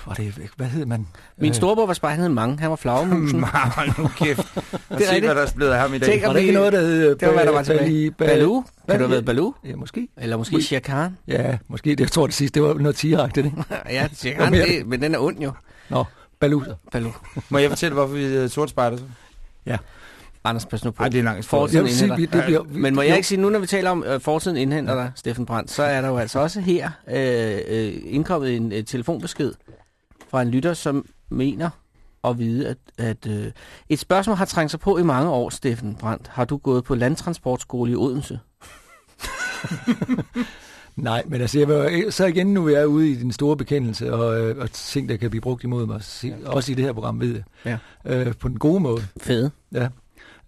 Var det, hvad hed man? Min Øh, storebror var hed Mange. Han var flagmusen. Hold nu kæft. Det Se, er hvad rigtigt. der er blevet af ham i dag. Tænk, om der ikke noget, der hed... Det var, hvad der var tilbage. Baloo? Kan Hvad- du have været Baloo? Ja, måske. Eller måske Shere Khan? Ja, måske. Det, jeg tror, det sidste, det var noget tigeragtigt, ikke? ja, Shere Khan, Hvad det, men den er ond jo. Nå, baluser. Baloo. Må jeg fortælle, hvorfor vi hedder sort spejder så? Anders, pas nu på. Ej, det er en lang historie. Fortiden sige, indhenter. vi- det bliver, vi, Men må jeg jo, ikke sige, nu når vi taler om øh, fortiden indhenter dig, Steffen Brandt, så er der jo altså også her øh, øh, indkommet en øh, telefonbesked fra en lytter, som mener at vide, at, at øh, et spørgsmål har trængt sig på i mange år, Steffen Brandt. Har du gået på landtransportskole i Odense? Nej, men altså, jeg vil, så igen nu er jeg ude i den store bekendelse, og, øh, og ting, der kan blive brugt imod mig, også i det her program, ved jeg. Ja. Øh, på den gode måde. Fede. Ja.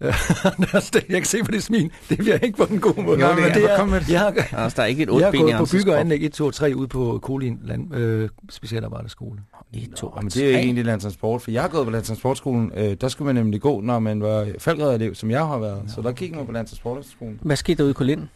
Det- jeg kan se på det smil. Det bliver ikke på den gode måde. Men det kom med er, det. jeg Altså, der er ikke et jeg har gået på bygge- og anlæg 1, 2 og 3 ude på Kolin land, øh, specialarbejderskole. 1, 2 Men det er jo ikke egentlig landtransport, for jeg har gået på landtransportskolen. Øh, der skulle man nemlig gå, når man var falkredderelev, som jeg har været. Så der gik man på landtransportskolen. Hvad skete der ude i Kolinden?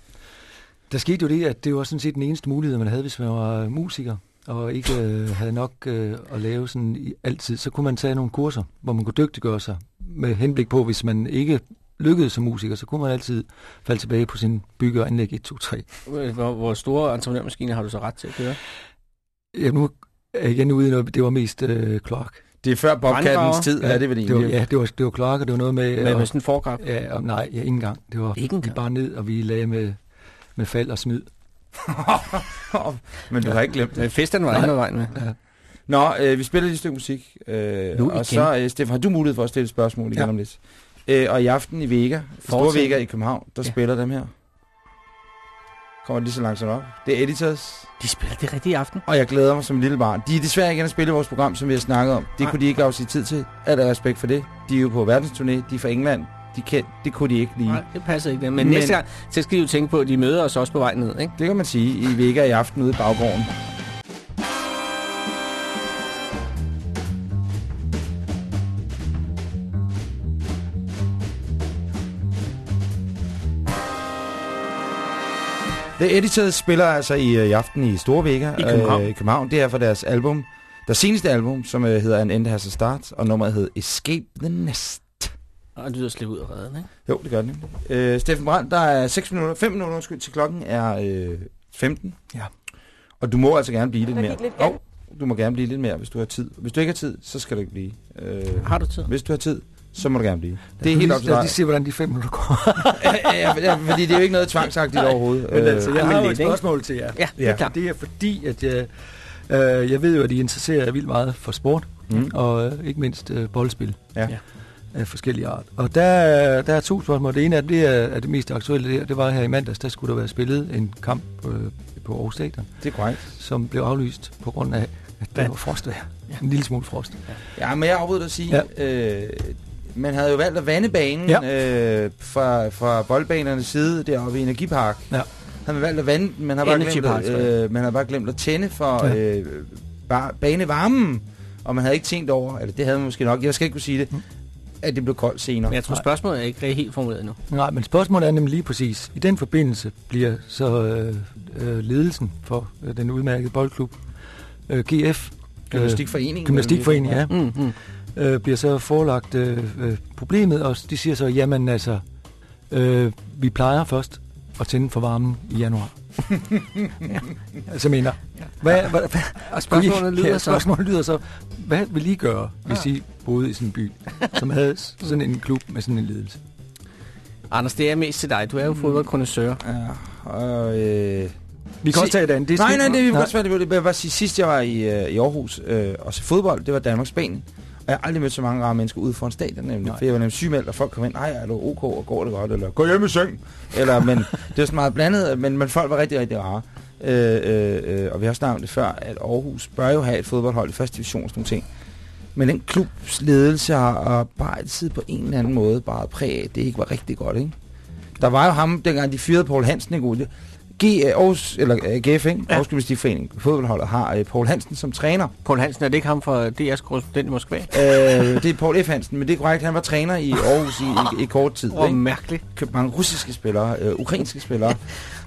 Der skete jo det, at det var sådan set den eneste mulighed, man havde, hvis man var musiker, og ikke øh, havde nok øh, at lave sådan i, altid. Så kunne man tage nogle kurser, hvor man kunne dygtiggøre sig, med henblik på, hvis man ikke lykkedes som musiker, så kunne man altid falde tilbage på sin bygge- og anlæg 1, 2, 3. Hvor, hvor store entreprenørmaskiner har du så ret til at køre? Ja, nu er jeg igen ude i noget, det var mest øh, kloak. Det er før Bobcattens tid, er det vel det var, egentlig. ja, det var, det var kloak, og det var noget med... Med, og- med sådan en forgrab? Ja, og nej, ja, ikke engang. Det var Ikke engang? bare ned, og vi lagde med, med fald og smid. Men du har ikke glemt det. Men festerne var ikke med vejen med. Nå, øh, vi spiller lige et stykke musik. Øh, Nu og igen. så, øh, Stefan, har du mulighed for at stille spørgsmål igen Ja. om lidt? Øh, og i aften i Vega, Store. Vega i København, der Ja. spiller dem her. Kommer lige så langsomt op. Det er Editors. De spiller det rigtige aften. Og jeg glæder mig som en lille barn. De er desværre ikke at spille vores program, som vi har snakket om. Det Nej. kunne de ikke afsige tid til. Al respekt for det. De er jo på verdensturné. De er fra England. De kan, det kunne de ikke lige. Nej, det passer ikke. Men- Men næste gang, så skal I jo tænke på, at de møder os også på vej ned, ikke? Det kan man sige i Vega i aften ude i baggården. The Editors spiller altså i, øh, i aften i Store Vega I København. Øh, i København. Det er for deres album, deres seneste album, som øh, hedder An End Has a Start, og nummeret hedder Escape the Nest. Og det lyder slippe ud af redden, ikke? Jo, det gør den. Øh, Steffen Brandt, der er 6 minutter, 5 minutter undskyld, til klokken er øh, 15. Ja. Og du må altså gerne blive lidt mere. lidt. Hov, du må gerne blive lidt mere, hvis du har tid. Hvis du ikke har tid, så skal du ikke blive. Øh, Har du tid? hvis du har tid, så må du gerne blive. Det er helt op til Lad os dig. se, hvordan de fem minutter går. ja, ja, ja, fordi det er jo ikke noget tvangsagtigt overhovedet. Men altså, jeg men har jo et spørgsmål til jer. Ja, det er Ja. klart. Det er fordi, at jeg, øh, jeg ved jo, at I interesserer jer vildt meget for sport, Mm. og øh, ikke mindst øh, boldspil Ja. Ja. af forskellige art. Og der, er- der er to spørgsmål. Det ene af dem, det er, er det mest aktuelle, det, det var her i mandags, der skulle der være spillet en kamp øh, på Aarhus Stadion, Det er korrekt. som blev aflyst på grund af, at der var frostvejr. Ja. En lille smule frost. Ja, men jeg afbryder dig at sige, ja. øh, man havde jo valgt at vande banen ja. øh, fra, fra boldbanernes side deroppe i Energipark. Ja. Havde man valgt at vande man har bare, glemt, at, øh, man havde bare glemt at tænde for Ja. øh, bar, banevarmen. Og man havde ikke tænkt over, eller det havde man måske nok, jeg skal ikke kunne sige det, at det blev koldt senere. Men jeg tror, spørgsmålet er ikke rigtig helt formuleret nu. Nej, men spørgsmålet er nemlig lige præcis. I den forbindelse bliver så øh, øh, ledelsen for øh, den udmærkede boldklub, øh, GF, Gymnastikforeningen. Gymnastikforeningen, ja, Mm, mm. Øh, bliver så forelagt øh, øh, problemet, og de siger så, jamen altså, øh, vi plejer først at tænde for varmen i januar. ja. Altså mener, hvad, hvad, hvad, Og spørgsmålet lyder ja, så... spørgsmålet lyder så, hvad vil I gøre, hvis I boede i sådan en by, som havde sådan en klub med sådan en ledelse? Anders, det er mest til dig. Du er jo fodboldkondensør. Ja, og, øh, Vi kan også tage et andet. Det er nej, nej, det jeg vil bare sige, sidst jeg var i, øh, i Aarhus øh, og se fodbold, det var Danmark-Spanien. Jeg har aldrig mødt så mange rare mennesker ude for en stadion, nemlig. Nej. For jeg var nemlig sygemeldt, og folk kom ind, nej, er du ok, og går det godt, eller gå hjem i seng. Eller, men det var sådan meget blandet, men, men folk var rigtig, rigtig rare. Øh, øh, øh, og vi har også snakket om det før, at Aarhus bør jo have et fodboldhold i første division og sådan nogle ting. Men den klubs ledelse har, har bare altid på en eller anden måde bare præg af, at det ikke var rigtig godt, ikke? Der var jo ham, dengang de fyrede Paul Hansen, ikke? G, Aarhus, eller øh, GF, ikke? Ja. Aarhus Gymnastikforening, fodboldholdet, har øh, Paul Hansen som træner. Paul Hansen, er det ikke ham fra DR's korrespondent i Moskva? øh, det er Paul F. Hansen, men det er korrekt, han var træner i Aarhus i, i, i kort tid. Ikke? mærkeligt. Købte mange russiske spillere, øh, ukrainske spillere.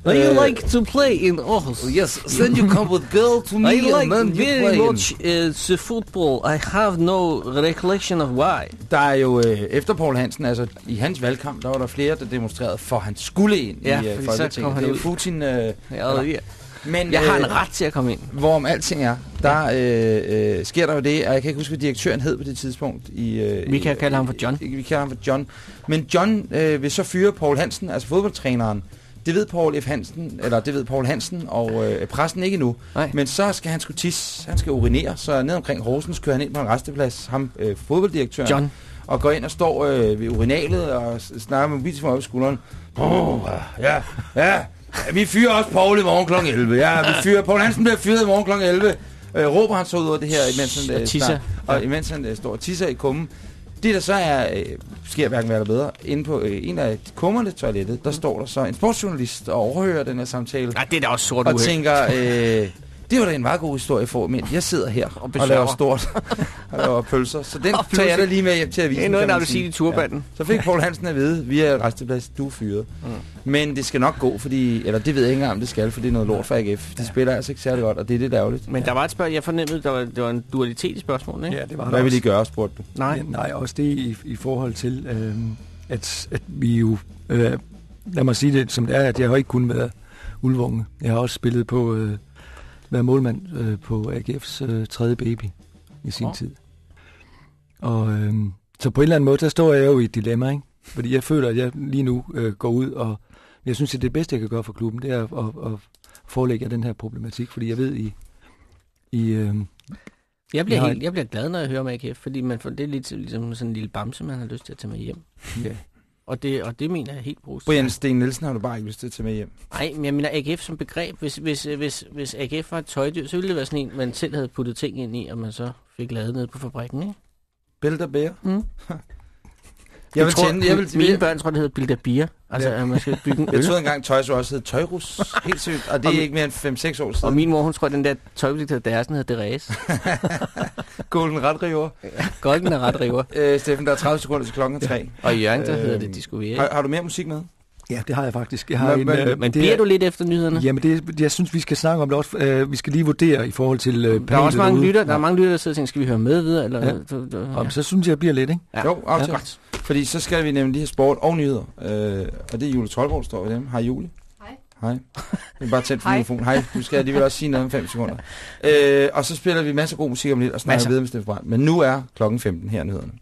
Do Øh, you like to play in Aarhus? Yes, then you come with girl to me I and like then you very play. much uh, the football. I have no recollection of why. Der er jo øh, efter Paul Hansen, altså i hans valgkamp, der var der flere, der demonstrerede for, at han skulle ind Ja, i øh, Folketinget. Det er. Putin. Øh, Ja, ja. men, Jeg har øh, en ret til at komme ind. Hvorom alting er, der øh, øh, sker der jo det, og jeg kan ikke huske, hvad direktøren hed på det tidspunkt. I, øh, Vi kan i, kalde ham for John. I, vi kalder ham for John. Men John øh, vil så fyre Paul Hansen, altså fodboldtræneren. Det ved Paul F. Hansen, eller det ved Paul Hansen og øh, pressen ikke. Nej. Men så skal han skulle tisse, han skal urinere, så ned omkring Horsens kører han ind på en resteplads, ham øh, fodbolddirektøren, John. og går ind og står øh, ved urinalet og snakker med mobiltelefonen op i skulderen. Oh, ja, ja, vi fyrer også Paul i morgen kl. 11. Ja, vi fyrer, Paul Hansen bliver fyret i morgen kl. 11. Øh, råber han så ud over det her, imens han, øh, og imens han øh, står og tisser i kummen. Det der så er, øh, sker hverken værre eller bedre, inde på øh, en af kummerne toilettet, der står der så en sportsjournalist og overhører den her samtale. Nej, det er da også sort Og uheld. tænker, øh, det var da en meget god historie for, men jeg sidder her og, besørger. laver stort og laver pølser. Så den Og tager jeg da lige med hjem til avisen. Det er noget, man du sige. siger i turbanden. Så fik Poul Hansen at vide, via resteplads, du er fyret. Mm. Men det skal nok gå, fordi, eller det ved jeg ikke engang, om det skal, for det er noget lort for AGF. De spiller altså ikke særlig godt, og det er lidt ærgerligt. Men der var et spørgsmål, jeg fornemmede, der var, det var en dualitet i spørgsmålet, ikke? Ja, det var Hvad der vil I også. gøre, spurgte du? Nej. Ja, nej, også det i, i forhold til, øh, at, at vi jo... Øh, lad mig sige det som det er, at jeg har ikke kun været ulvunge. Jeg har også spillet på... Øh, været målmand øh, på AGF's øh, tredje baby i sin oh. tid. Og øh, så på en eller anden måde, der står jeg jo i et dilemma, ikke? Fordi jeg føler, at jeg lige nu øh, går ud, og jeg synes, at det bedste, jeg kan gøre for klubben, det er at, at, at forelægge den her problematik, fordi jeg ved, I, I, øh, Jeg bliver, helt, jeg bliver glad, når jeg hører om AGF, fordi man får, det er lidt ligesom sådan en lille bamse, man har lyst til at tage med hjem. ja, Og det, og det mener jeg helt positivt. Brian Sten Nielsen har du bare ikke lyst til at tage med hjem. Nej, men jeg mener AGF som begreb. Hvis, hvis, hvis, hvis AGF var et tøjdyr, så ville det være sådan en, man selv havde puttet ting ind i, og man så fik lavet ned på fabrikken, ikke? Bælter bære. Mm. Jeg vil tror, tænde, jeg vil, Mine børn tror, det hedder Bilda Bier. Altså, Ja. at man skal bygge en jeg øl. troede engang, Toys R Us hed Tøjrus. Helt sygt. Og det Og er mi- ikke mere end 5-6 år Og siden. min mor, hun tror, at den der tøjbutik, der hedder deres, den hedder Deres. Golden Red River. Golden er ret river. Øh, Steffen, der er 30 sekunder til klokken 3. Og i Jørgen, der Øhm, hedder det Disco VR. Har, har du mere musik med? Ja, det har jeg faktisk. Jeg har Men- en, men- øh, Men det bliver er- du lidt efter nyhederne? Jamen, det, jeg synes, vi skal snakke om det også. Øh, vi skal lige vurdere i forhold til øh, panelet Der er også mange lytter, der er mange lytter, der sidder og tænker, skal vi høre med videre? Eller, Ja. Du, Om, så synes jeg, jeg bliver lidt, ikke? ja. Jo, aftalt. godt. Fordi så skal vi nemlig lige have sport og nyheder. Øh, og det er Julie Troldborg, der står ved dem. Hej Julie. Hej. Hej. Jeg vil bare tænde Hej. mikrofonen. Hej, du skal alligevel også sige noget om 5 sekunder. Øh, og så spiller vi masser af god musik om lidt og snakker Masser. videre med Steffen Brandt. Men nu er klokken 15 her er nyhederne.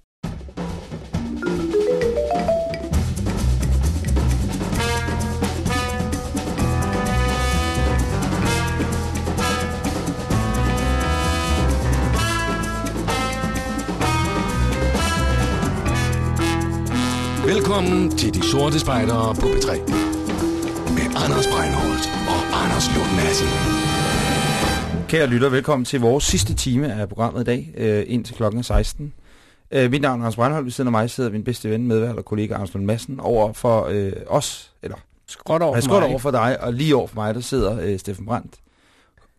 Velkommen til De Sorte Spejdere på B3. Med Anders Breinholt og Anders Lund Madsen. Kære lytter, velkommen til vores sidste time af programmet i dag, øh, indtil klokken er 16. Øh, mit navn er Anders Brandholm, ved siden af mig sidder min bedste ven, medvært og kollega Anders Lund Madsen, over for øh, os, eller Skråt over mig. over for dig, og lige over for mig, der sidder øh, Steffen Brandt.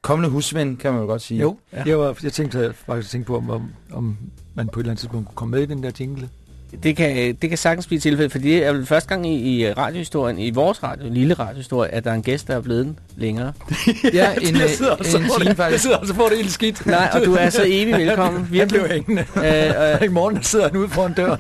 Kommende husven, kan man jo godt sige. Jo, ja. jeg, var, jeg tænkte jeg faktisk tænkte på, om, om, om man på et eller andet tidspunkt kunne komme med i den der jingle. Det kan, det kan sagtens blive tilfældet, for det er vel første gang i, i radiohistorien, i vores radio, lille radiohistorie, at der er en gæst, der er blevet længere. Ja, en, Jeg sidder øh, altså en for time det. Jeg sidder altså for det helt skidt. Nej, og du er så evig velkommen. Jeg blev hængende. Øh, I morgen sidder han ude foran døren.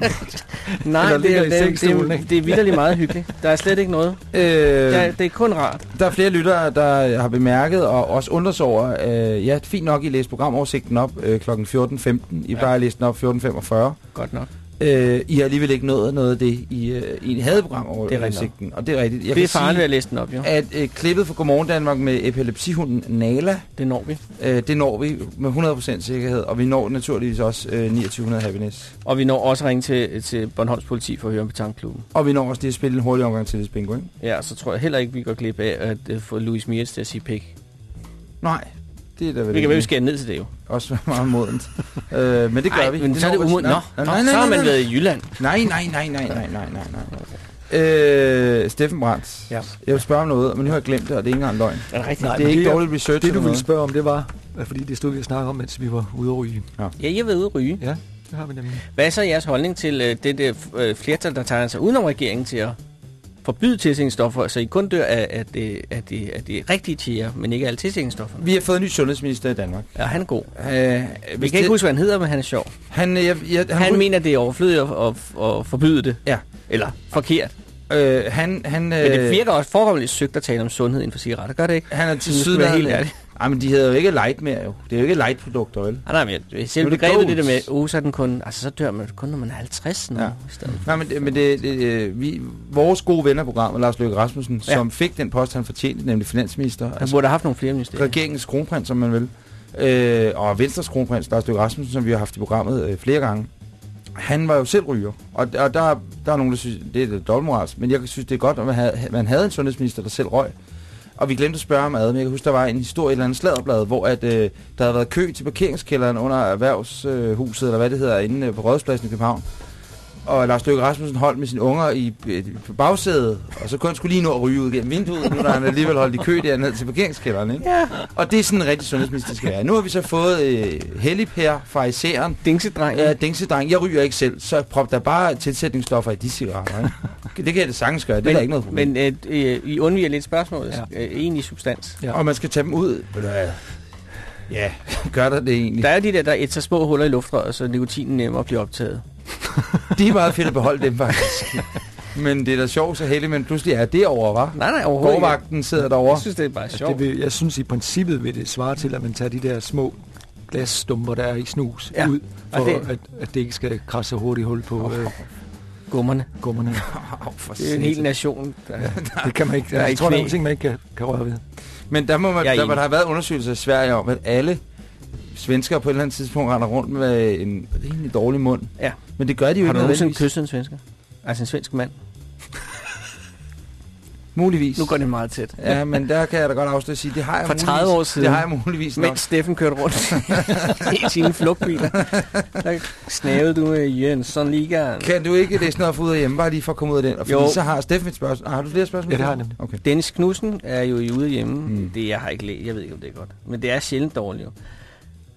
Nej, det er, det, det, er, ikke? det er vidderligt meget hyggeligt. Der er slet ikke noget. Øh, Det er, det er kun rart. Der er flere lyttere, der har bemærket og også undret sig over, øh, ja, fint nok, I læste programoversigten op øh, kl. 14.15. I plejer at læse den op 14.45. Godt nok. Øh, I har alligevel ikke nået noget af det, I, øh, I havde programoversigten. Og det er rigtigt. Jeg det er farligt sige, at læse den op, jo. at øh, klippet for Godmorgen Danmark med epilepsihunden Nala, Det når vi. øh, det når vi med 100% sikkerhed. Og vi når naturligvis også øh, 2900 Happiness. Og vi når også at ringe til, til Bornholms politi for at høre om betankklubben. Og vi når også lige at spille en hurtig omgang til bingo, ikke? Ja, så tror jeg heller ikke, vi går glip af at uh, få Louis Miers til at sige pik. Nej, det er da vel Vi kan ikke vel skære ned til det jo. også meget modent. øh, men det gør Ej, vi. men så er det vi- umodent. Nå, Nej, nå, nej, så nej, har nej, man været i Jylland. Nej, nej, nej, nej, nej, nej, nej, nej. Øh, Steffen Brandt. Ja. Jeg vil spørge om noget, men nu har jeg glemt det, og det er ikke engang løgn. Er det rigtigt? Nej, det er ikke det dårligt research Det du ville spørge om, det var, øh, fordi det stod vi og snakkede om, mens vi var ude at ryge. Ja, jeg ved ude at ryge. Ja, det har vi nemlig. Hvad er så jeres holdning til øh, det der øh, flertal, der tager sig udenom regeringen til at forbyde tilsætningsstoffer, så I kun dør af, af, det, af, det, af det rigtige tiger, men ikke alle tilsætningsstofferne? Vi har fået en ny sundhedsminister i Danmark. Ja, han er god. Øh, Vi kan ikke huske, hvad han hedder, men han er sjov. Han, jeg, jeg, Han, han mener, det er overflødigt at, at, at forbyde det. Ja. Eller forkert. øh, han, han, øh, Men det virker også forholdsvis søgt at tale om sundhed inden for cigaretter. Gør det ikke? han er til være helt ærlig. Ej, men de hedder jo ikke light mere, jo. Det er jo ikke light-produkter, vel? Ah, nej, men selv begrebet det der med, uh, så, den kun, altså, så dør man kun, når man er 50 nu. Ja. I stedet. Nej, men, det- men det, det, vi, vores gode ven af programmet, Lars Løkke Rasmussen, Ja. som fik den post, han fortjente, nemlig finansminister. Han burde have haft nogle flere ministerier. regeringens kronprins, som man vil. Øh, og Venstres kronprins, Lars Løkke Rasmussen, som vi har haft i programmet øh, flere gange. Han var jo selv ryger. Og, og der, der er nogen, der synes, det er lidt dobbeltmoralsk. Men jeg synes, det er godt, at man havde, man havde en sundhedsminister, der selv røg. Og vi glemte at spørge om ad, men jeg kan huske, der var en historie i et eller andet sladderblad, hvor at, øh, der havde været kø til parkeringskælderen under erhvervshuset, øh, eller hvad det hedder, inde øh, på Rådhuspladsen i København. Og Lars Løkke Rasmussen holdt med sine unger i, på bagsædet, og så han skulle lige nå at ryge ud gennem vinduet, nu når han alligevel holdt i kø derned til parkeringskælderen. Ikke? Ja. Og det er sådan en rigtig sundhedsminister skal være. Nu har vi så fået øh, Helligper fra isæren. Dingsedreng. Ja, dingsedreng. Jeg ryger ikke selv, så prop der bare tilsætningsstoffer i de cigaretter. Ikke? Det kan jeg det sagtens gøre, det er der ikke noget problem. Men øh, øh, I undviger lidt spørgsmål. Ja. Øh, egentlig substans. Ja. Og man skal tage dem ud. Ja, gør der det egentlig? Der er de der, der er så små huller i luftrøret, så nikotinen nemmere bliver optaget. De er meget fedt at beholde dem, faktisk. Men det er da sjovt så heldigt, men pludselig er det over, var? Nej, nej, overhovedet ikke. Gårdvagten sidder derovre. Jeg synes, det er bare Altså, sjovt. det vil, jeg synes i princippet vil det svare til, at man tager de der små glasstumper, der er i snus, Ja. ja. ud, for det- at, at det ikke skal krasse hurtigt hul på øh, Gummerne. gummerne. For Det er en hel nation. Der... Det kan man ikke. Der er Jeg ikke tror, der er ting, man ikke kan, kan røre ved. Men der må man, er der, der har været undersøgelser i Sverige om, at alle svenskere på et eller andet tidspunkt render rundt med en rimelig dårlig mund. Ja. Men det gør de jo Har du ikke nogensinde nødvendigvis. kysset en svensker? Altså en svensk mand? Muligvis. Nu går det meget tæt. Ja, men der kan jeg da godt afsløre at sige, det har jeg For 30 muligvis. år siden. Det har jeg muligvis nok. Mens Steffen kørte rundt i sine flugtbiler, der snavede du med Jensson Ligaen. Kan du ikke læse noget for ud af hjemme, bare lige for at komme ud af den? Og fordi Jo. så har Steffen et spørgsmål. Ah, har du flere spørgsmål? Ja, det har jeg nemlig. Okay. Dennis Knudsen er jo i ude hjemme. Mm. Mm. Det jeg har ikke læst. Jeg ved ikke, om det er godt. Men det er sjældent dårligt jo.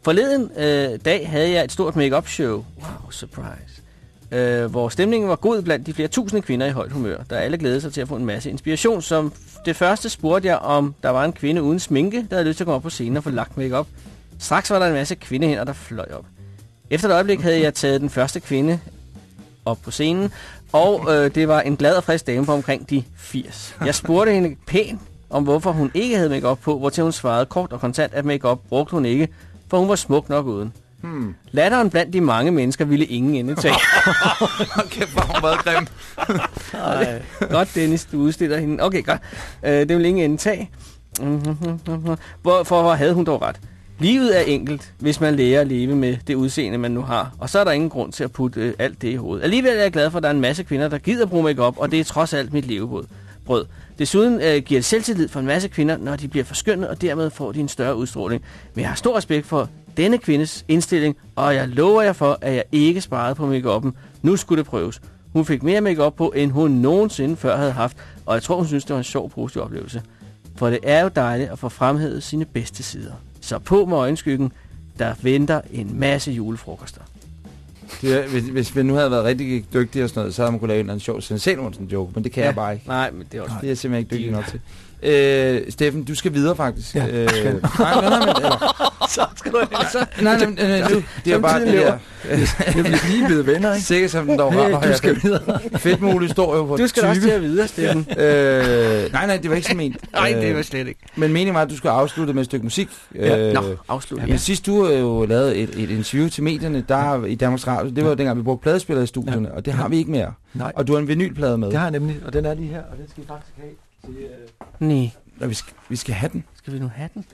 Forleden øh, dag havde jeg et stort make-up show. Wow, surprise. Øh, hvor stemningen var god blandt de flere tusinde kvinder i højt humør, der alle glædede sig til at få en masse inspiration. Som det første spurgte jeg, om der var en kvinde uden sminke, der havde lyst til at komme op på scenen og få lagt make-up. Straks var der en masse kvindehænder, der fløj op. Efter et øjeblik havde jeg taget den første kvinde op på scenen, og øh, det var en glad og frisk dame på omkring de 80. Jeg spurgte hende pænt om, hvorfor hun ikke havde makeup på, hvortil hun svarede kort og kontant, at makeup brugte hun ikke, for hun var smuk nok uden. Hmm. Latteren blandt de mange mennesker ville ingen ende tage. Okay, hvor hun været grim. Godt, Dennis, du udstiller hende. Okay, godt. Øh, det vil ingen ende tage. Hvorfor hvor havde hun dog ret? Livet er enkelt, hvis man lærer at leve med det udseende, man nu har. Og så er der ingen grund til at putte øh, alt det i hovedet. Alligevel er jeg glad for, at der er en masse kvinder, der gider bruge makeup, og det er trods alt mit levebrød. Desuden øh, giver det selvtillid for en masse kvinder, når de bliver forskønnet, og dermed får de en større udstråling. Men jeg har stor respekt for denne kvindes indstilling, og jeg lover jer for, at jeg ikke sparede på make Nu skulle det prøves. Hun fik mere makeup på, end hun nogensinde før havde haft, og jeg tror, hun synes, det var en sjov, positiv oplevelse. For det er jo dejligt at få fremhævet sine bedste sider. Så på med øjenskyggen, der venter en masse julefrokoster. Det hvis, hvis vi nu havde været rigtig dygtige og sådan noget, så havde man kunne lave en eller anden sjov Sensalmonsen joke, men det kan ja. jeg bare ikke. Nej, men det er også... Det er jeg simpelthen ikke dygtig nok til. Øh, Steffen, du skal videre faktisk. Ja, øh, nej, nej, nej, men, eller, Så skal du så, nej, nej, nej, nej, du, det er bare det der. Jeg bliver lige blevet venner, ikke? Sikkert som den dog rammer. du skal videre. Fedt muligt står jo på Du skal 20. også til at videre, Steffen. øh, nej, nej, det var ikke så ment. Nej, det Øh, var slet ikke. Men meningen var, at du skulle afslutte med et stykke musik. Ja. Øh, Nå, afslut. Ja, Ja. men sidst du har jo lavet et, et interview til medierne, der i Danmarks Radio, det var jo dengang, vi brugte pladespillere i studierne, og det har vi ikke mere. Nej, Og du har en vinylplade med. det har jeg nemlig, og den er lige her, og den skal I faktisk have. Det, øh, Nej, Og vi skal, vi skal have den. skal vi nu have den?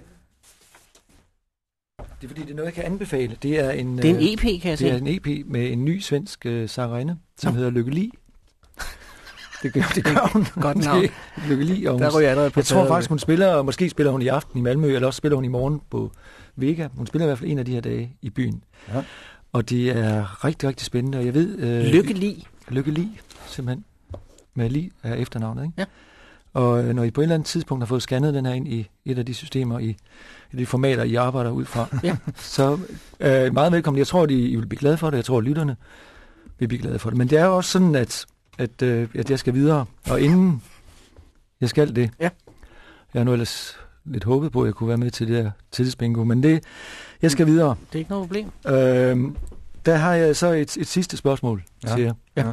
det er fordi, det er noget, jeg kan anbefale. Det er en, Det er en øh, EP, kan jeg Det er se. en EP med en ny svensk øh, sangerinde, som Nå. hedder Lykke Li. Det gør, det gør hun. Godt navn. Det er Lykke Li, og hun, Der jeg jeg tror faktisk, hun spiller, og måske spiller hun i aften i Malmø, eller også spiller hun i morgen på Vega. Hun spiller i hvert fald en af de her dage i byen. Ja. Og det er rigtig, rigtig spændende, og jeg ved... Øh, Lykke lige. Lykke Li, simpelthen. Med Li er efternavnet, ikke? Ja. Og øh, når I på et eller andet tidspunkt har fået scannet den her ind i et af de systemer, i, i de formater, I arbejder ud fra, Ja. så er meget velkommen. Jeg tror, at I, I vil blive glade for det. Jeg tror, at lytterne vil blive glade for det. Men det er jo også sådan, at, at, øh, at jeg skal videre. Og inden jeg skal det, Ja. jeg har nu ellers lidt håbet på, at jeg kunne være med til det her tidsbingo, men det, jeg skal videre. Det er ikke noget problem. Øhm, der har jeg så et, et sidste spørgsmål Ja. ja. til jer. Ja.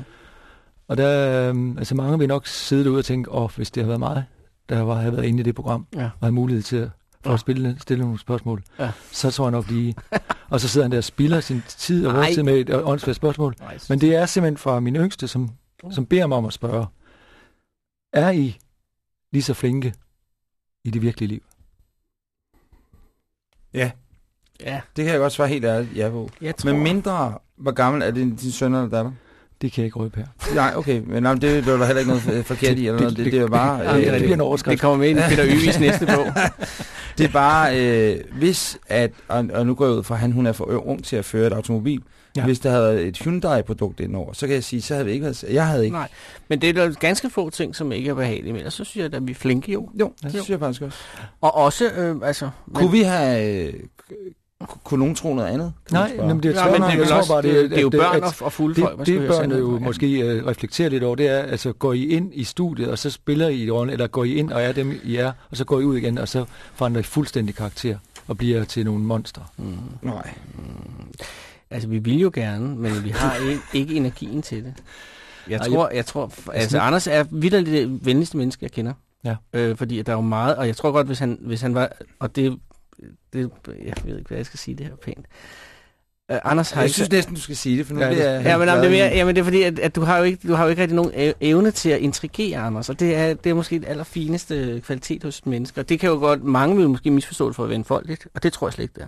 Og der, øhm, altså mange vil nok sidde derude og tænke, åh, oh, hvis det havde været mig, der var, havde været inde i det program, Ja. og havde mulighed til at, for Ja. at spille, stille nogle spørgsmål, Ja. så tror jeg nok lige... og så sidder han der og spilder sin tid og vores tid med et øh, åndssvært spørgsmål. Men det er simpelthen fra min yngste, som, som beder mig om at spørge, er I lige så flinke i det virkelige liv? Ja, Ja, det kan jeg godt svare helt ærligt ja på. Men mindre, hvor gammel er din, din søn eller datter? Det kan jeg ikke røbe her. Nej, okay, men nej, men det, det var der heller ikke noget forkert i, eller noget. Det, det er jo bare... Det er det rigtigt. bliver en overskrift. Det kommer med ind i Peter Øvis næste bog. Det er bare, øh, hvis at, og, og nu går jeg ud fra, at han hun er for ung til at føre et automobil. Ja. Hvis der havde været et Hyundai-produkt indover, så kan jeg sige, så havde det ikke været... Jeg havde ikke. Nej, men det er der ganske få ting, som ikke er behagelige, men så synes jeg, at vi er flinke jo. Jo, det Ja. synes jeg faktisk også. Og også, øh, altså... Men, Kunne vi have... Øh, kunne nogen tro noget andet? Kan Nej, men det er ja, men det er, jeg også, bare, det, det, det er jo børn at- og, og fulde Det, folk. det høre børnene jo sandheden. måske uh, reflekterer lidt over, det er, altså går I ind i studiet, og så spiller I i rollen, eller går I ind og er dem, I er, og så går I ud igen, og så forandrer I fuldstændig karakter og bliver til nogle monstre. Mm. Nej. Altså, vi vil jo gerne, men vi har ikke, ikke energien til det. Jeg Nej, tror, jeg tror, altså, Anders er vildt det venligste menneske, jeg kender. Ja. Øh, fordi der er jo meget, og jeg tror godt, hvis han, hvis han var, og det, det, jeg ved ikke, hvad jeg skal sige det her pænt. Uh, Anders har Jeg ikke... synes næsten, du skal sige det, for nu Ja, bliver jeg... Ja, men, jamen, det er mere, jamen, det er fordi, at, at du, har jo ikke, du har jo ikke rigtig nogen ev- evne til at intrigere, Anders, og det er, det er måske den allerfineste kvalitet hos mennesker. Det kan jo godt, mange vil måske misforstå det for at være enfoldigt, og det tror jeg slet ikke, det er.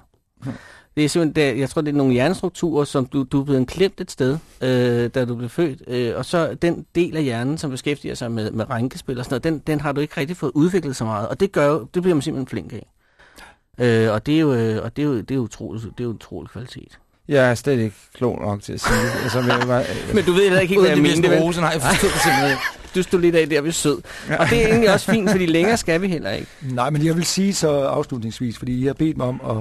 Det er simpelthen, det, jeg tror, det er nogle hjernestrukturer, som du, du er blevet klemt et sted, øh, da du blev født, øh, og så den del af hjernen, som beskæftiger sig med, med rænkespil og sådan noget, den, den har du ikke rigtig fået udviklet så meget, og det gør det bliver man simpelthen flink af. Øh, og det er jo, øh, og det er jo, det er jo utrolig, det er jo utrolig kvalitet. Jeg er slet ikke klog nok til at sige det. Altså, jeg var, Men du ved heller ikke hvad jeg Uden de mener. vel? bedste rose, nej, jeg forstod det simpelthen. Du stod lidt af der ved sød. Og det er egentlig også fint, fordi længere skal vi heller ikke. Nej, men jeg vil sige så afslutningsvis, fordi I har bedt mig om at,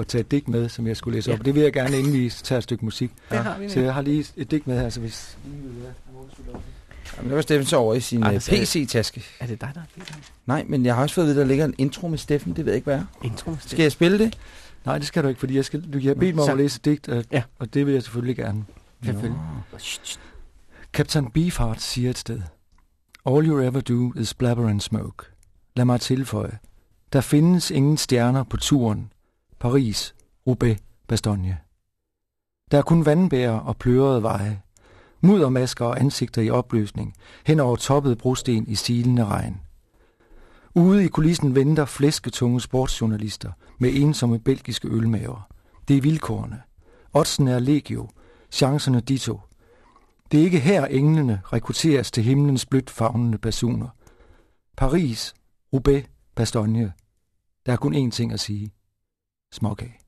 at tage et digt med, som jeg skulle læse Ja. op. Det vil jeg gerne, inden vi tager et stykke musik. Det har vi Så jeg har lige et digt med her, så hvis... Jamen, det var Steffen så over i sin er det- PC-taske. Er det dig, der har Nej, men jeg har også fået at vide, at der ligger en intro med Steffen. Det ved jeg ikke, hvad er. intro? Skal jeg spille det? Nej, det skal du ikke, fordi jeg, skal, du har bedt mig om at læse digt, og, Ja. og det vil jeg selvfølgelig gerne. Selvfølgelig. Captain Beefheart siger et sted, All you ever do is blabber and smoke. Lad mig tilføje. Der findes ingen stjerner på turen. Paris, Roubaix, Bastogne. Der er kun vandbærer og plørede veje. Muddermasker og ansigter i opløsning, hen over toppet brosten i silende regn. Ude i kulissen venter flæsketunge sportsjournalister med ensomme belgiske ølmaver. Det er vilkårene. Oddsen er legio, chancerne ditto. Det er ikke her englene rekrutteres til himlens blødt fagnende personer. Paris, Roubaix, Bastogne. Der er kun én ting at sige. Småkage.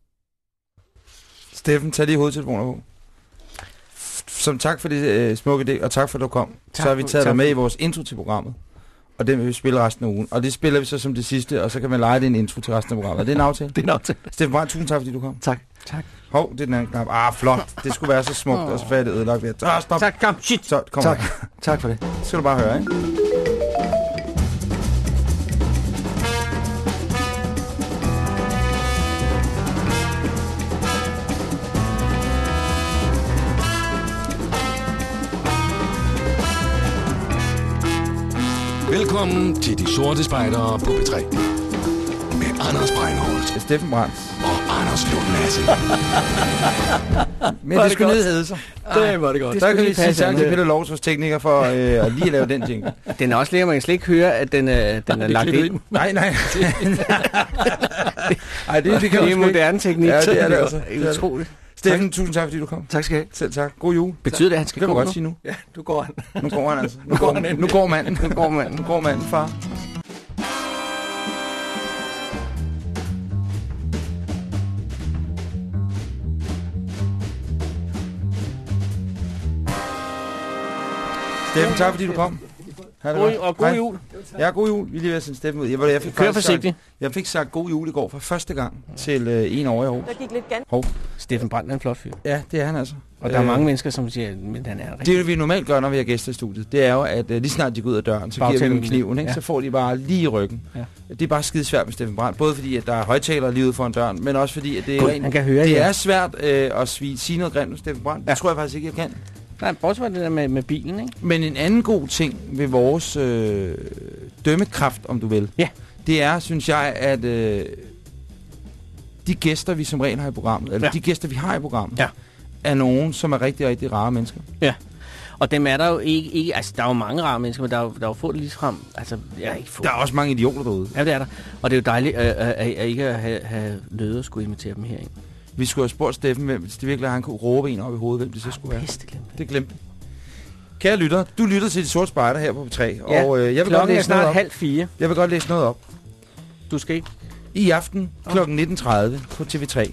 Steffen, tag lige hovedtelefoner på. Som tak for det øh, smukke det, og tak for at du kom. Tak så har vi taget tak dig med i vores intro til programmet. Og den vil vi spille resten af ugen. Og det spiller vi så som det sidste, og så kan man lege det en intro til resten af programmet. Er det en aftale? Det er en aftale. Steffen Brandt, tusind tak, fordi du kom. Tak. Tak. Hov, det er den anden knap. Ah, flot. Det skulle være så smukt, og så færdigt ødelagt ved. Ah, stop. Tak, kom, shit. Så, kom Tak. Tak for det. Det skal du bare høre, ikke? Velkommen til De Sorte Spejdere på P3. Med Anders Breinholt Steffen Brandt. og Anders Lund Madsen. Men er det det skulle godt. sig. Det var det godt. Det Så skulle kan vi lige sige passe, tak til. Peter Lovs, vores tekniker, for øh, at lige lave den ting. Den er også lækker, man kan slet ikke høre, at den, er, den er det lagt klippet ind. ind. Nej, nej. Ej, det, det kan Det er sgu ikke. moderne teknik. Ja, det er det altså. Det Det er er det. utroligt. Steffen, tusind tak, fordi du kom. Tak skal jeg have. Selv tak. God jul. Betyder det, at han Det skal kan du gå godt nu? sige nu. Ja, nu går han. Nu går han altså. Nu går han nu går manden. Nu går manden. Nu går manden, far. Steffen, tak fordi du kom. Ha' det God, godt. og god Hej. jul. Ja, god jul. Vi er lige ved at sende Steffen ud. Jeg, jeg fik Kør forsigtigt. Sagt, jeg fik sagt god jul i går for første gang til øh, en år i år. Der gik lidt gan. Steffen Brandt er en flot fyr. Ja, det er han altså. Og der er Øh, mange mennesker, som siger, men han er rigtig. Det, vi normalt gør, når vi har gæster i studiet, det er jo, at øh, lige snart de går ud af døren, så giver vi dem kniven, ikke? Ja. så får de bare lige i ryggen. Ja. Det er bare skide svært med Steffen Brandt, både fordi, at der er højtalere lige ude foran døren, men også fordi, at det er, God, rent, kan høre det jer. er svært øh, at svige, sige noget grimt om Steffen Brandt. Ja. Ja. Det tror jeg faktisk ikke, jeg kan. Nej, bortset fra det der med, med bilen, ikke? Men en anden god ting ved vores øh, dømmekraft, om du vil, Ja. det er, synes jeg, at øh, de gæster, vi som regel har i programmet, eller Ja. de gæster, vi har i programmet, Ja. er nogen, som er rigtig, rigtig rare mennesker. Og dem er der jo ikke, ikke altså der er jo mange rare mennesker, men der er jo, der er jo få lige frem, altså jeg er ikke få. Der er også mange idioter derude. Ja, det er der. Og det er jo dejligt at, at, at, at ikke at have, have løde at skulle invitere dem herind. Vi skulle have spurgt Steffen, hvem, hvis det virkelig han kunne råbe en op i hovedet, hvem det så skulle være. Det glemte. Det glemte. Kære lytter, du lytter til De Sorte Spejder her på P3, Ja, og øh, jeg, vil godt Klokken læse noget snart op. halv fire. jeg vil godt læse noget op. Du skal ikke... I aften kl. 19.30 på TV3,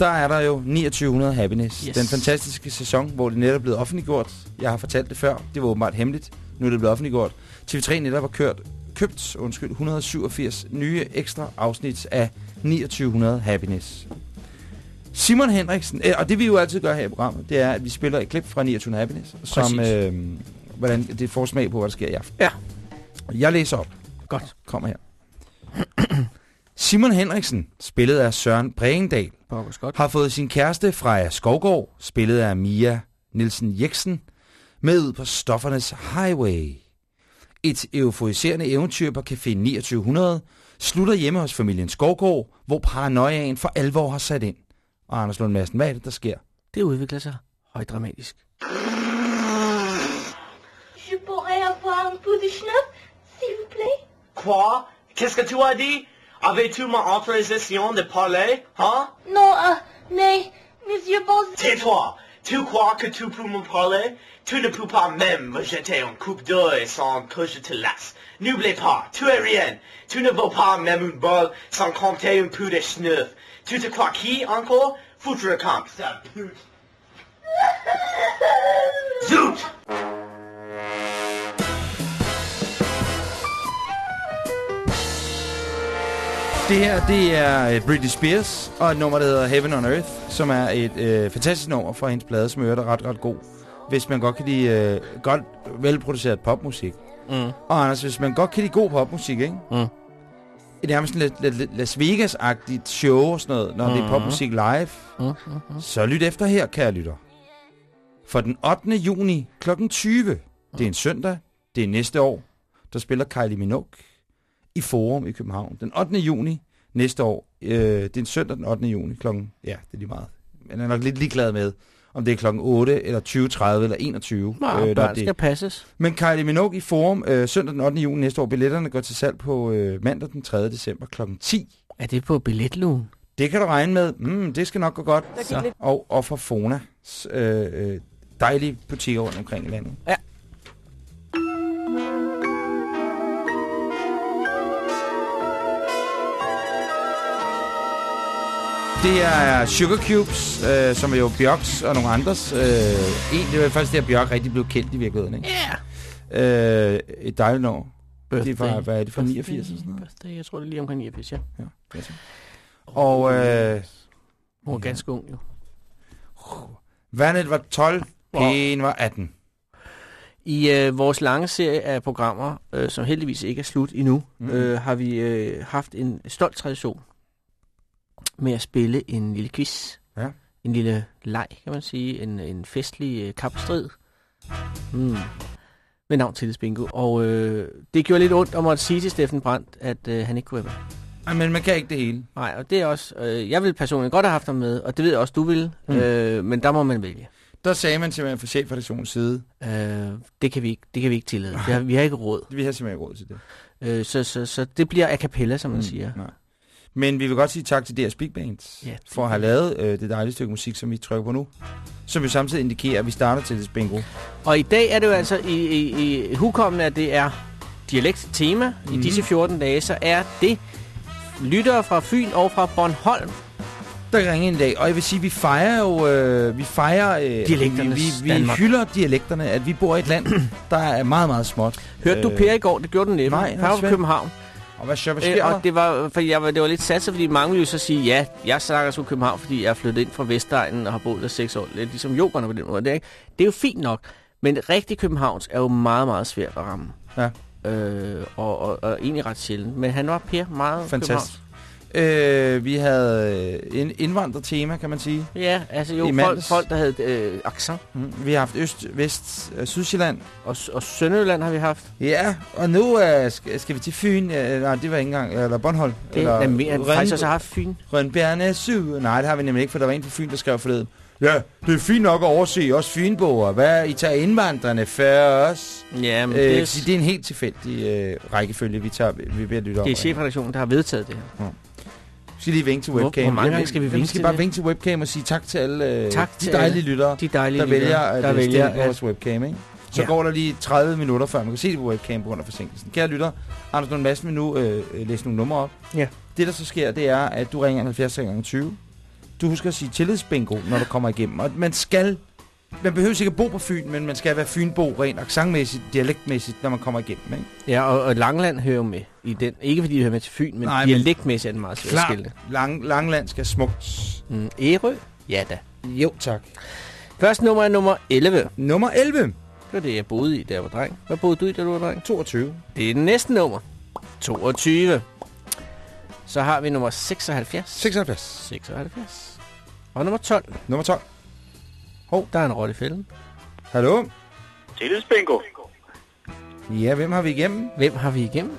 der er der jo 2900 Happiness. Yes. Den fantastiske sæson, hvor det netop er blevet offentliggjort. Jeg har fortalt det før, det var åbenbart hemmeligt. Nu er det blevet offentliggjort. TV3 netop har kørt, købt undskyld, 187 nye ekstra afsnit af 2900 Happiness. Simon Henriksen, øh, og det vi jo altid gør her i programmet, det er, at vi spiller et klip fra 2900 Happiness, som øh, hvordan, det er forsmag på, hvad der sker i aften. Ja. Jeg læser op. Godt. Kommer her. Simon Henriksen, spillet af Søren godt. har fået sin kæreste Freja Skovgaard, spillet af Mia Nielsen Jeksen, med ud på stoffernes highway. Et euforiserende eventyr på Café 2900 slutter hjemme hos familien Skovgaard, hvor paranoiaen for alvor har sat ind. Og Anders Lund Madsen, hvad er det, der sker? Det udvikler sig højdramatisk. Je pourrais avoir un peu de schneuf, s'il vous plaît Quoi Qu'est-ce que tu as dit Avais-tu ma autorisation de parler Hein Non, euh, mais, monsieur Boz... Tais-toi Tu crois que tu peux me parler Tu ne peux pas même me jeter un coupe d'œil sans que je te laisse. N'oublie pas, tu es rien. Tu ne vaux pas même une balle sans compter un peu de schneuf. Crois qui encore Foutre camp, ça pute. Zoot Det her, det er øh, Britney Spears, og et nummer, der hedder Heaven on Earth, som er et øh, fantastisk nummer fra hendes plade, som er ret, ret god. Hvis man godt kan lide øh, godt velproduceret popmusik. Mm. Og Anders, hvis man godt kan lide god popmusik, ikke? Mm. Nærmest lidt, lidt, Las Vegas-agtigt show og sådan noget, når mm. det er Mhm. popmusik live. Mm, mm. Så lyt efter her, kære lytter. For den 8. juni kl. 20, det er en søndag, det er næste år, der spiller Kylie Minogue i Forum i København. Den 8. juni næste år, øh, det er en søndag den 8. juni klokken, ja, det er lige meget. Men jeg er nok lidt ligeglad med, om det er klokken 8 eller 20.30 eller 21. Nå, der er børn det. skal passes. Men Kylie Minogue i Forum øh, søndag den 8. juni næste år. Billetterne går til salg på øh, mandag den 3. december klokken 10. Er det på billetlugen? Det kan du regne med. Mm, det skal nok gå godt. Så. Og, og for Fona. Øh, øh, dejlige butikker rundt omkring i landet. Ja. Det er Sugar Cubes, øh, som er jo Bjørks og nogle andres. Øh, en, det var faktisk der, Bjørk rigtig blev kendt i virkeligheden. Ikke? Ja. Yeah. Øh, et dejligt år. Birthday. Det var, hvad er det for 89 Birthday, eller sådan noget? Birthday, jeg tror, det er lige omkring 89, ja. Og øh, Hun var ganske ung jo. Vandet var 12, Wow. Pæn var 18. I øh, vores lange serie af programmer, øh, som heldigvis ikke er slut endnu, mm. øh, har vi øh, haft en stolt tradition med at spille en lille quiz. Ja. En lille leg, kan man sige. En, en festlig øh, kapstrid. Mm. Med navn til bingo. Og øh, det gjorde lidt ondt om at sige til Steffen Brandt, at øh, han ikke kunne være med. Ej, men man kan ikke det hele. Nej, og det er også... Øh, jeg ville personligt godt have haft ham med, og det ved jeg også, du ville. Mm. Mm. Øh, men der må man vælge. Der sagde man simpelthen fra chefredaktionens side, Øh, det, kan vi ikke, det kan vi ikke tillade. Vi har, vi har ikke råd. vi har simpelthen ikke råd til det. Øh, så, så, så det bliver a cappella, som man mm. siger. Nej. Men vi vil godt sige tak til DS Big Bands Ja, for at have lavet øh, det dejlige stykke musik, som vi trykker på nu. Som jo samtidig indikerer, at vi starter til det bingo. Og i dag er det jo altså i, i, i hukommen, at det er dialekt-tema. Mm. Mhm. I disse 14 dage, så er det lyttere fra Fyn og fra Bornholm. Der ringe en dag, og jeg vil sige, vi fejrer jo, øh, vi fejrer, øh, vi, Dialekternes vi, vi Danmark. hylder dialekterne, at vi bor i et land, der er meget, meget småt. Hørte du Øh, Per i går? Det gjorde du næppe. nej, Han var fra. København. Og hvad, så, hvad Øh, sker og der? det var, for jeg, var- det var lidt satset, fordi mange ville jo så sige, ja, jeg snakker sgu København, fordi jeg er flyttet ind fra Vestegnen og har boet der seks år. Lidt ligesom yogherne på den måde. Det er, ikke? det er jo fint nok, men rigtig Københavns er jo meget, meget svært at ramme. Ja. Øh, og, og, og egentlig ret sjældent. Men han var Per meget Fantastisk. Øh, vi havde øh, en indvandrertema, kan man sige. Ja, altså jo, folk, folk, der havde øh, accent. Mm. Vi har haft Øst, Vest, øh, Sydsjælland. Og, og Sønderjylland har vi haft. Ja, og nu øh, skal, skal vi til Fyn. Øh, nej, det var ikke engang. Eller Bornholm. Det eller er mere, faktisk også har haft Fyn. Rønbjerg Syv. Nej, det har vi nemlig ikke, for der var en fra Fyn, der skrev forleden. Ja, det er fint nok at overse os fynboer. Hvad, I tager indvandrerne før os? Ja, men Øh, det, er, det er en helt tilfældig øh, rækkefølge, vi tager, vi er ved at lytte om. det er chefredaktionen, der har vedtaget det her. Vi skal lige vinke til Hvor- webcam. hvor mange Jamen, gange skal vi vinke Vi skal bare vinke til webcam og sige tak til alle øh, Tak de til dejlige lyttere, De dejlige der vælger at der der vælger på vores webcam. Ikke? Så Ja. går der lige 30 minutter, før man kan se det på webcam på grund af forsinkelsen. Kære lytter, Anders Lund Madsen vil nu øh, øh, læse nogle numre op. Ja. Det, der så sker, det er, at du ringer 70 gange 20. Du husker at sige tillidsbingo, når du kommer igennem. Og man skal... Man behøver ikke at bo på Fyn, men man skal være fynbo rent accentmæssigt, dialektmæssigt, når man kommer igennem. Ikke? Ja, og, og Langland hører med i den. Ikke fordi de hører med til Fyn, men Nej, dialektmæssigt er den meget svært skille. Lang, Langland skal smukt. Mm, Ærø? Ja da. Jo, tak. Første nummer er nummer 11. Nummer 11. Det var det, jeg boede i, da jeg var dreng. Hvad boede du i, da du var dreng? 22. Det er det næste nummer. 22. Så har vi nummer 76. 76. 76. Og nummer 12. Nummer 12. Der er en rotte i fælden. Hallo? Tillidsbingo. Ja, hvem har vi igennem? Hvem har vi igennem?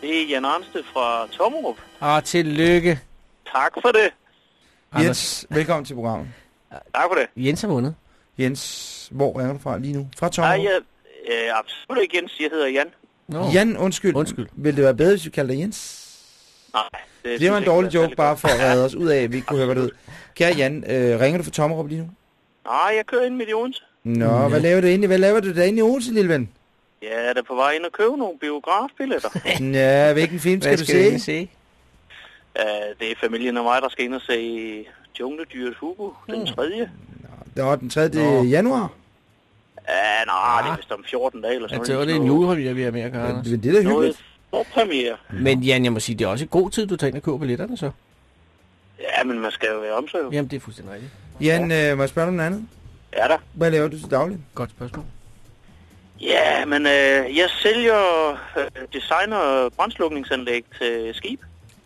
Det er Jan Arnstedt fra Tommerup. Og tillykke. Tak for det. Anders. Jens, velkommen til programmet. Tak for det. Jens har vundet. Jens, hvor er du fra lige nu? Fra Nej, Tommerup? jeg, øh, absolut ikke Jens. Jeg hedder Jan. Nå. Jan, undskyld. Undskyld. Vil det være bedre, hvis vi kalder dig Jens? Nej. Det var en dårlig joke, bare for at redde os ud af, at vi ikke kunne høre, hvad det ud. Kære Jan, øh, ringer du fra Tommerup lige nu? Nej, jeg kører ind midt i Odense. Nå, hvad laver du inde? Hvad laver du derinde i Odense, lille ven? Jeg er da på vej ind og købe nogle biografbilletter. Ja, hvilken film skal Hvad du skal vi se? se? uh, det er familien og mig, der skal ind og se Jungledyret Hugo, den Hmm. tredje. Det var den 3. Nå. januar. Ja, nej, det er vist om 14 dage eller sådan Altså, det var det en julepremiere, vi har med at gøre, Anders. Det er det, der er Noget hyggeligt. forpremiere. Men Jan, jeg må sige, det er også i god tid, du tager ind og køber billetterne så. Ja, men man skal jo være omsorg. Jamen, det er fuldstændig rigtigt. Jan, øh, må jeg spørge om noget andet? Ja da. Hvad laver du til daglig? Godt spørgsmål. Ja, men øh, jeg sælger øh, designer brændslukningsanlæg til skib.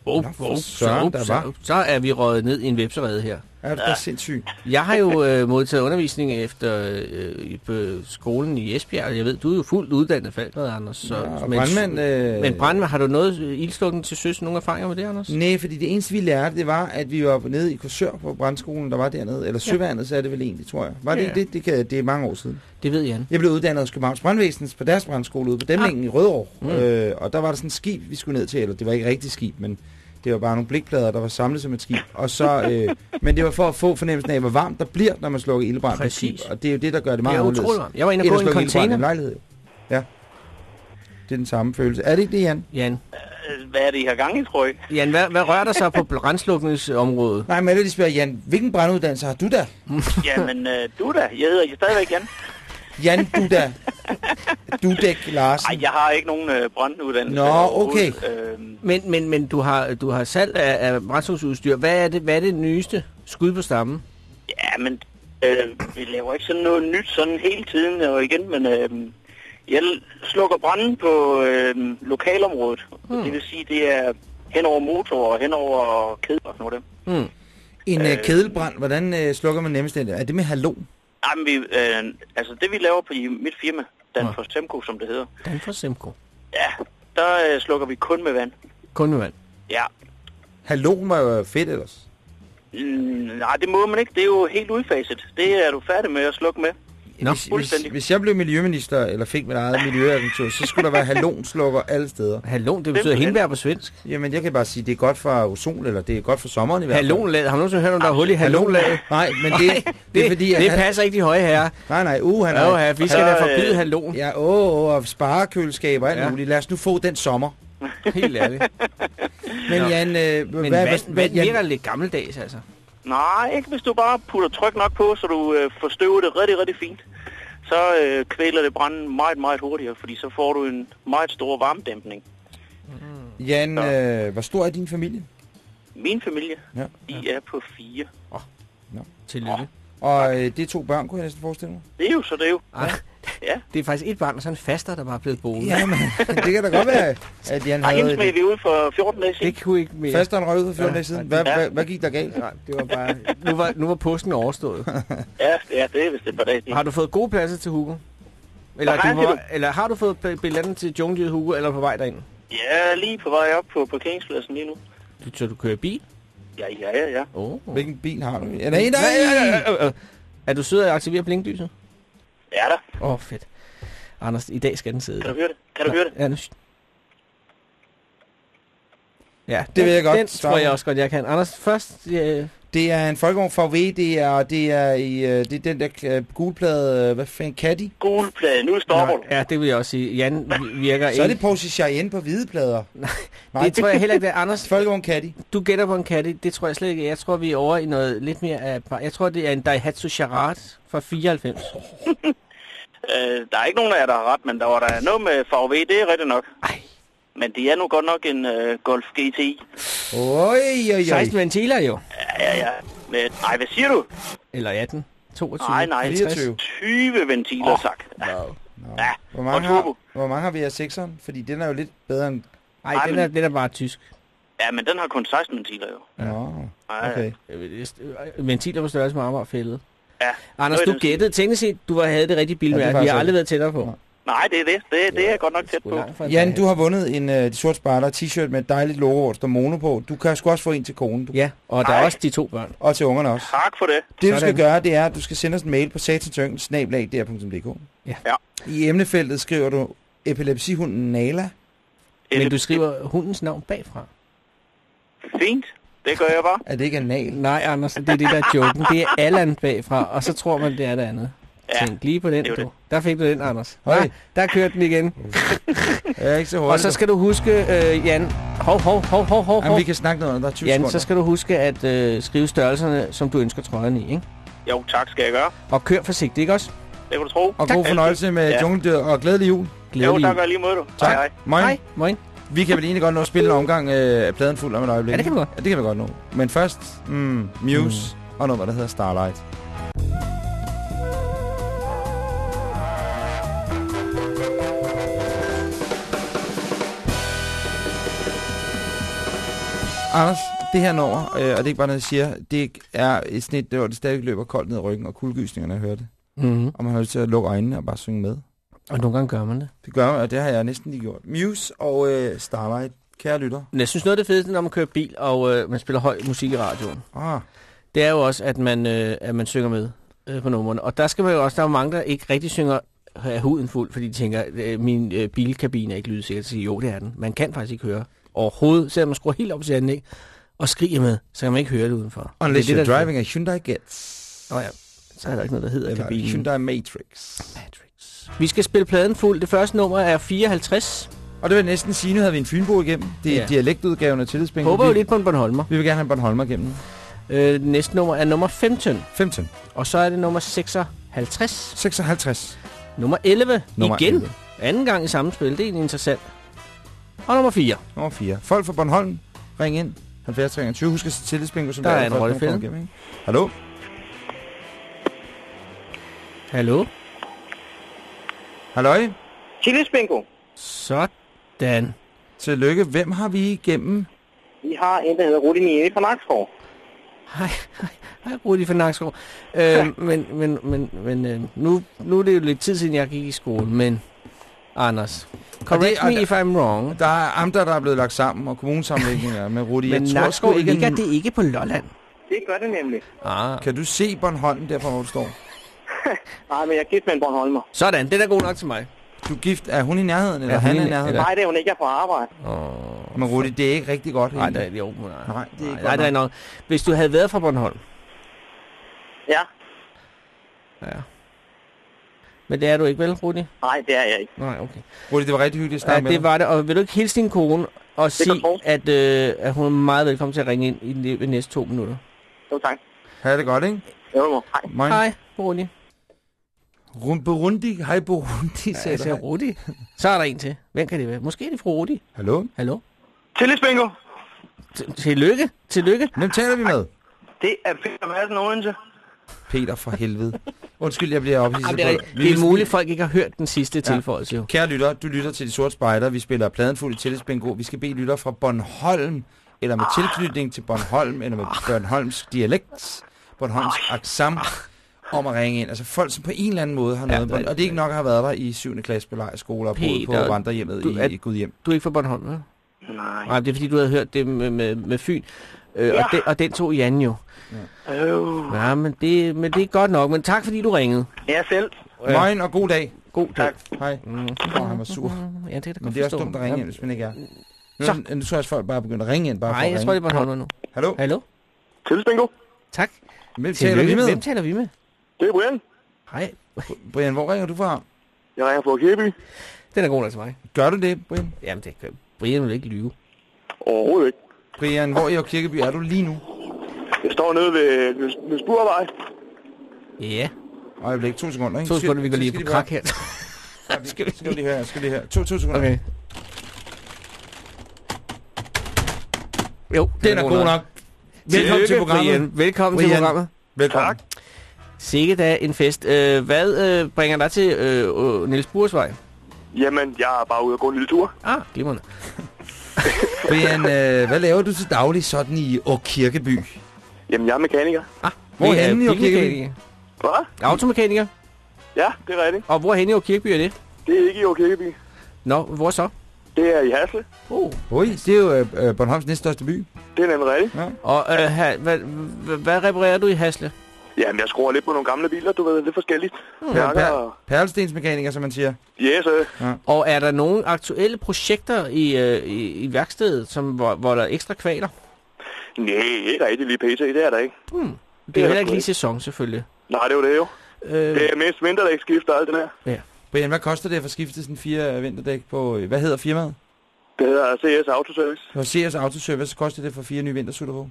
Oh, søren, der så, var. så er vi røget ned i en vepserede her. Er du da sindssyg? Jeg har jo øh, modtaget undervisning efter øh, på skolen i Esbjerg, og jeg ved, du er jo fuldt uddannet falkred, Anders. Så, Ja, men, brandmand, øh, men brandmand, har du noget ildslukken til søs? Nogle erfaringer med det, Anders? Nej, fordi det eneste, vi lærte, det var, at vi var nede i Korsør på brandskolen, der var dernede. Eller Søværnet, så er det vel egentlig, tror jeg. Var det Ja. ikke det? Det, kan, det er mange år siden. Det ved Jan. Jeg blev uddannet hos Københavns Brandvæsens på deres brandskole ude på Dæmningen i Rødovre. Mm. Øh, og der var der sådan et skib, vi skulle ned til. Eller det var ikke rigtig skib, men det var bare nogle blikplader, der var samlet som et skib. Og så, øh, men det var for at få fornemmelsen af, hvor varmt der bliver, når man slukker ildebrand på skib. Og det er jo det, der gør det Det meget er anderledes. utroligt varmt. Jeg var inde og gå i en container. en lejlighed. Ja. Det er den samme følelse. Er det ikke det, Jan? Jan, Hvad er det, I har gang i, tror jeg? Jan hvad, hvad rører der sig på brændslukningsområdet? Nej, men jeg vil lige spørge, Jan, hvilken branduddannelse har du da? Jamen, øh, du da. Jeg hedder jeg stadigvæk Jan. Jan, du da. Dudek Larsen. Nej, jeg har ikke nogen øh, branduddannelse. Nå, okay. Øhm, Men, men, men du har, du har salg af, af brændstofsudstyr. Hvad er, det, hvad er det nyeste skud på stammen? ja, men øh, vi laver ikke sådan noget nyt sådan hele tiden og igen, men øh, jeg slukker branden på øh, lokalområdet. Hmm. Det vil sige, det er hen over motor og hen over kæder og sådan noget. der. Hmm. En øh, kedelbrand, hvordan øh, slukker man nemmest den? Er det med halon? Ej, men vi, øh, altså det vi laver på i mit firma, Danfoss Semco, som det hedder, Danfoss Semco. ja, der øh, slukker vi kun med vand. Kun med vand. Ja. Halon var jo fedt ellers. Mm, nej, det må man ikke. Det er jo helt udfaset. Det er du færdig med at slukke med. Nå, Hvis, hvis, jeg blev miljøminister, eller fik mit eget miljøagentur, så skulle der være halonslukker alle steder. Halon, det betyder hindbær på svensk. Jamen, jeg kan bare sige, det er godt for ozon, eller det er godt for sommeren i hvert fald. Halonlaget. Har du nogensinde hørt om, der er hul i halonlaget? Nej, men det, det, det er fordi, at det passer ikke de høje herrer. Nej, nej, uh, han Åh, ja, vi skal da forbyde halon. Ja, åh, åh, og sparekøleskab og alt Ja. muligt. Lad os nu få den sommer. Helt ærligt. Men Jan, øh, Men hvad, vand, hvad, vand Jan, lidt gammeldags, altså. Nej, ikke hvis du bare putter tryk nok på, så du øh, forstøver det rigtig, rigtig fint. Så øh, kvæler det branden meget, meget hurtigere, fordi så får du en meget stor varmedæmpning. Jan øh, hvor stor er din familie? Min familie, Ja. de er på fire. Tillykke. Og øh, det er to børn, kunne jeg næsten forestille mig. Det er jo så det er jo. Ej, Ja. det er faktisk et barn, og så en faster, der bare er blevet boet. Ja, men det kan da godt være, at Jan havde smed et vi ud for 14 dage siden. Det kunne ikke mere. fasteren røg ud for 14 Ja. dage siden. Hvad, Ja. hvad, hvad gik der galt? Nej, det var bare... Nu var, nu var påsken overstået. Ja, ja, det er vist et par dage siden. Har du fået gode pladser til Hugo? Eller, du var, eller har du fået bi- billetten til jungledyret Hugo, eller på vej derind? Ja, lige på vej op på parkeringspladsen lige nu. Du, så du kører bil? Ja, ja, ja, ja. Oh. Hvilken bil har du? Ja, nej, nej! nej. Er du sød at aktivere blinklyset? Ja da. Åh, oh, fedt. Anders, i dag skal den sidde. Kan du høre det? Kan du høre det? Ja, nu... Ja, Det vil jeg godt Den tror jeg også godt, jeg kan. Anders, først... Øh, Det er en folkevogn VW, det er, det er, i, øh, det er den der øh, gulplade, øh, hvad fanden, Caddy? Gul plade, nu stopper du. ja, det vil jeg også sige. Jan virker Så er det Porsche Cheyenne på hvide plader. Nej, Det tror jeg heller ikke, det er. Anders, Folkevogn Caddy. du gætter på en Caddy. Det tror jeg slet ikke. Jeg tror, vi er over i noget lidt mere af... Jeg tror, det er en Daihatsu Charade fra 94. Øh, der er ikke nogen af jer, der har ret, men der var der noget med VW, det er rigtigt nok. Ej. Men det er nu godt nok en øh, Golf GTI. Oj, oj, oj. 16 ventiler jo. Ja, ja, ja. Men, nej, hvad siger du? Eller 18. 22. Nej, nej, 24. 20 ventiler, oh. tak. Ja. Nå. Ja, Hvor mange, har, hvor mange har vi af 6'eren? Fordi den er jo lidt bedre end... Nej, Ej, den men- er, den er bare tysk. Ja, men den har kun 16 ventiler jo. Nå, Nej, okay. Øh, Ventiler på størrelse med Amagerfældet. Ja, Anders, du gættede teknisk set, du var- havde det rigtige Ja, det er bilmærke. vi faktisk har aldrig været tættere på. Nej, det er det. Det, det er jeg godt nok tæt på. Jan, du har vundet en uh, de sort spejder t-shirt med et dejligt logo, hvor der står Mono på. Du kan sgu også få en til konen. Du. Ja, og der er Ej. også de to børn. Og til ungerne også. Tak for det. Det du skal Sådan. gøre, det er, at du skal sende os en mail på satansyngel.dk. Ja. Ja. I emnefeltet skriver du epilepsihunden Nala. Men du skriver hundens navn bagfra. Fint. Det gør jeg bare. Er det ikke anal? Nej, Anders, det er det, der er joken. Det er Allan bagfra, og så tror man, det er det andet. Ja, Tænk lige på den, det er jo du. Der fik du den, Anders. Høj. Ja, der kørte den igen. Jeg er ikke så hurtigt. Og så skal du huske, øh, Jan... Hov, hov, hov, hov, hov, Jamen, vi kan snakke noget, der er 20 Jan, sekunder. så skal du huske at øh, skrive størrelserne, som du ønsker trøjen i, ikke? Jo, tak skal jeg gøre. Og kør forsigtigt, ikke også? Det kan du tro. Og god fornøjelse med Ja. jungledyr, og glædelig jul. Jo, Glædelig tak jul. og lige mod du. Tak. Hej, hej. Moin. Hej, moin. Vi kan vel egentlig godt nå at spille en omgang øh, af pladen fuld om et øjeblik. Ja, det kan vi godt. Ja, det kan vi godt nå. Men først, mm, Muse mm. og noget, der hedder Starlight. Anders, det her nummer, øh, og det er ikke bare noget, jeg siger, det er et snit, hvor det stadig løber koldt ned ad ryggen, og kuldegysningerne, hører det. Mm-hmm. Og man har lyst til at lukke øjnene og bare synge med. Og nogle gange gør man det. Det gør man, og det har jeg næsten lige gjort. Muse og øh, Starlight, kære lytter. Men jeg synes, noget af det fedeste, når man kører bil, og øh, man spiller høj musik i radioen, Ah, det er jo også, at man, øh, at man synger med øh, på numrene. Og der skal man jo også, der er mange, der ikke rigtig synger af huden fuld, fordi de tænker, øh, min øh, bilkabine er ikke lydsikker. Så siger, jo, det er den. Man kan faktisk ikke høre overhovedet, selvom man skruer helt op til anlæg og skriger med, så kan man ikke høre det udenfor. unless det er you're det, der- driving a Hyundai Getz. Nå ja, så er der ikke noget, der hedder Eller kabinen. Hyundai Matrix. Matrix. Vi skal spille pladen fuld. Det første nummer er 54. Og det vil næsten sige, nu havde vi en Fynbo igennem. Det er Ja. dialektudgaven af tillidspenge. Håber jo lidt på en Bornholmer. vi vil gerne have en Bornholmer igennem. Øh, næste nummer er nummer 15. 15. Og så er det nummer 56. 56. Nummer 11. Nummer Igen. 11. Anden gang i samme spil. Det er interessant. Og nummer 4. Nummer 4. Folk fra Bornholm, ring ind. 70 20. Husk at sætte tillidsbingo, som Der er det en igennem, ikke? Hallo? Hallo? Halløj? Tillidsbingo. Sådan. Tillykke. Hvem har vi igennem? Vi har en, der hedder Rudi Niemi fra Nakskov. Hej, hej, hej, Rudi fra Nakskov. Øh, men men, men, men øh, nu, nu er det jo lidt tid siden, jeg gik i skole, men Anders, correct og me if I'm wrong. Der er amter, der er blevet lagt sammen, og kommunesammenlægninger med Rudi. Men Jeg tror Nakskov ikke, ligger det ikke på Lolland. Det gør det nemlig. Ah. Kan du se Bornholm derfra, hvor du står? Nej, men jeg er gift med en Bornholmer. Sådan, den er god nok til mig. Du er gift. Er hun i nærheden, eller Er han er i- nærheden? eller- Nej, det er hun ikke. Jeg er på arbejde. Oh. Men Rudi, det er ikke rigtig godt. Nej, det er jo, nej. Nej, det er ikke nej, godt det nok. nok. Hvis du havde været fra Bornholm. Ja. Ja. Men det er du ikke vel, Rudi? Nej, det er jeg ikke. Nej, okay. Rudi, det var rigtig hyggeligt at snakke Ja, med det dig. var det. Og vil du ikke hilse din kone og sige, at, øh, at hun er meget velkommen til at ringe ind i de næste to minutter? Jo, tak. Ha' det godt, ikke? Jo. Hej. Moin. Hej, Rudi. Rum- Burundi. Hej, Burundi, Ja, sagde jeg du. siger Rudi. Så er der en til. Hvem kan det være? Måske er det fru Rudi. Hallo? Hallo? Tillidsbingo. Tillykke. Tillykke. Hvem taler vi med? Det er Peter Madsen Odense. Peter for helvede. Undskyld, jeg bliver ophidset det, er, det er muligt, at folk ikke har hørt den sidste ja. tilføjelse. Jo. Kære lytter, du lytter til De Sorte Spejder. Vi spiller pladen fuld i tillidsbingo. Vi skal bede lytter fra Bornholm, eller med tilknytning til Bornholm, eller med Bornholms dialekt, Bornholms accent, om at ringe ind. Altså folk, som på en eller anden måde har noget. Ja, Ja, og det er ikke nok at have været der i 7. klasse på lejerskole og boet på vandrehjemmet du i, er- i Gudhjem. Du er ikke fra Bornholm, vel? Nej. Nej, det er fordi, du havde hørt det med, med, med Fyn. Øh, Ja. og, den, og den tog Jan jo. Øh. Ja, men det, men det er godt nok. Men tak, fordi du ringede. Jeg selv. Ja. Moin og god dag. God dag. Hej. Mm. Åh, han var sur. Ja, det er da Men godt det er også dumt at ringe ind, hvis man ikke er. Nu, Så. nu tror jeg, at folk bare begynder at ringe ind. Bare Nej, for at jeg ringe. tror, det er Bornholm nu. Hallo? Hallo? Tillidsbingo. Tak. Hvem taler vi med? Hvem taler vi med? Det er Brian. Hej. Brian, hvor ringer du fra? Jeg ringer fra Kirby. Den er god nok til mig. Gør du det, Brian? Jamen, det kan Brian vil ikke lyve. Overhovedet ikke. Brian, hvor i Kirkeby er du lige nu? Jeg står nede ved, ved Spurvej. Ja. Øjeblik, to sekunder, ikke? To sekunder, vi går lige skal på krak her. Skal vi, skal lige høre, skal lige høre. To, to sekunder. Okay. Jo, Den er god nok. Velkommen til programmet. Brian. Velkommen til Brian. programmet. Velkommen. Tak. Sikke da en fest. Øh, hvad øh, bringer dig til øh, Niels Bursvej? Jamen, jeg er bare ude og gå en lille tur. Ah, glimrende. Brian, øh, hvad laver du til daglig sådan i Kirkeby? Jamen, jeg er mekaniker. Ah, Hvor er henne i bilmekaniker. Hvad? Automekaniker. Ja, det er rigtigt. Og hvor henne i Åkirkeby er det? Det er ikke i Kirkeby. Nå, hvor så? Det er i Hasle. Oh. Oj, det er jo øh, øh, Bornholms næststørste by. Det er nemlig rigtigt. Ja. Og øh, ha, hvad, hvad reparerer du i Hasle? Jamen, jeg skruer lidt på nogle gamle biler, du ved, lidt forskelligt. Mærker per, og... perlestensmekaniker, som man siger. Yes, øh. Og er der nogle aktuelle projekter i, øh, i, i værkstedet, som, hvor, hvor der er ekstra kvaler? Nej, ikke rigtig lige pt. Det er der ikke. Hmm. Det er er jo heller ikke lige sæson, selvfølgelig. Nej, det er jo det jo. Øh, Det er mest vinterdækskift og alt det der. Brian, hvad koster det at få skiftet sådan fire vinterdæk på... øh, Hvad hedder firmaet? Det hedder CS Autoservice. På CS Autoservice, så koster det for fire nye vintersutter på.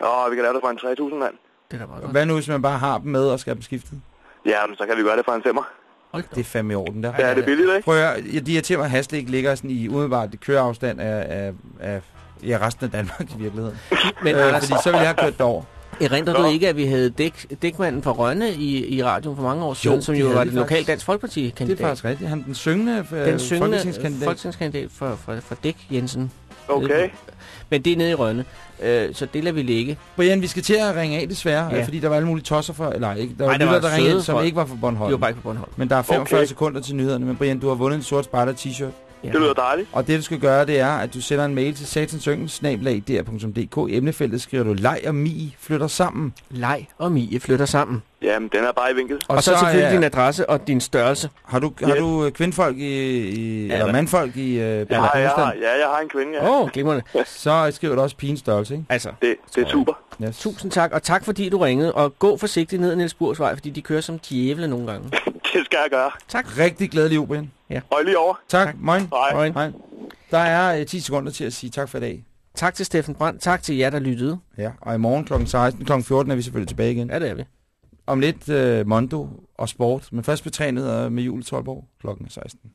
Og vi kan lave det for en 3.000 mand. Det er da meget godt. Hvad nu, hvis man bare har dem med og skal have dem skiftet? Ja, men så kan vi gøre det for en femmer. Hold da. Det er fandme i orden der. Ja, det er billigt, ikke? Prøv at høre, jeg- de mig, at Hasle ikke ligger sådan i umiddelbart køreafstand af, af, af ja, resten af Danmark i virkeligheden. Men øh, Anders, fordi så ville jeg have kørt derover. erindrer du ikke, at vi havde dæk, dækmanden fra Rønne i, i radioen for mange år siden, Jo, som det jo var den lokale. Dansk Det Folkeparti-kandidat? er faktisk rigtigt. Han den syngende, øh, den syngende folketingskandidat. folketingskandidat for, for, for Dæk Jensen. Okay. Men det er nede i Rønne, øh, så det lader vi ligge. Brian, vi skal til at ringe af desværre, Ja. fordi der var alle mulige tosser for... Eller ikke, der var, Ej, der lytter, var der ringede ind, som folk. ikke var fra Bornholm. Var bare ikke på Bornholm. Men der er 45 Okay. sekunder til nyhederne. Men Brian, du har vundet en sort spejder t-shirt. Ja. Det lyder dejligt. Og det du skal gøre, det er, at du sender en mail til satansøngen.dr.dk. I emnefeltet skriver du, leg og mi flytter sammen. Leg og Mie flytter sammen. Jamen, den er bare i vinkel. Og, og så, så selvfølgelig er- din adresse og din størrelse. Har du, har Yes. du øh, kvindfolk i, i Ja, eller mandfolk i øh, Ja, ja, jeg har, ja, jeg har en kvinde, ja. Åh, oh, glimrende. Så skriver du også pigens størrelse, ikke? Altså, Det, det er super. Yes. tusind tak, og tak fordi du ringede. Og gå forsigtigt ned ad Niels Burs vej, fordi de kører som djævle nogle gange. Det skal jeg gøre. Tak. Rigtig glædelig jul, Brian. Og lige over. Tak. tak. Moin. Hej. Moin. Hej. Der er øh, 10 sekunder til at sige tak for i dag. Tak til Steffen Brandt. Tak til jer, der lyttede. Ja, og i morgen kl. 16, kl. 14 er vi selvfølgelig tilbage igen. Ja, det er vi. Om lidt øh, Mondo og sport, men først betrænet med jul i Tolborg klokken 16.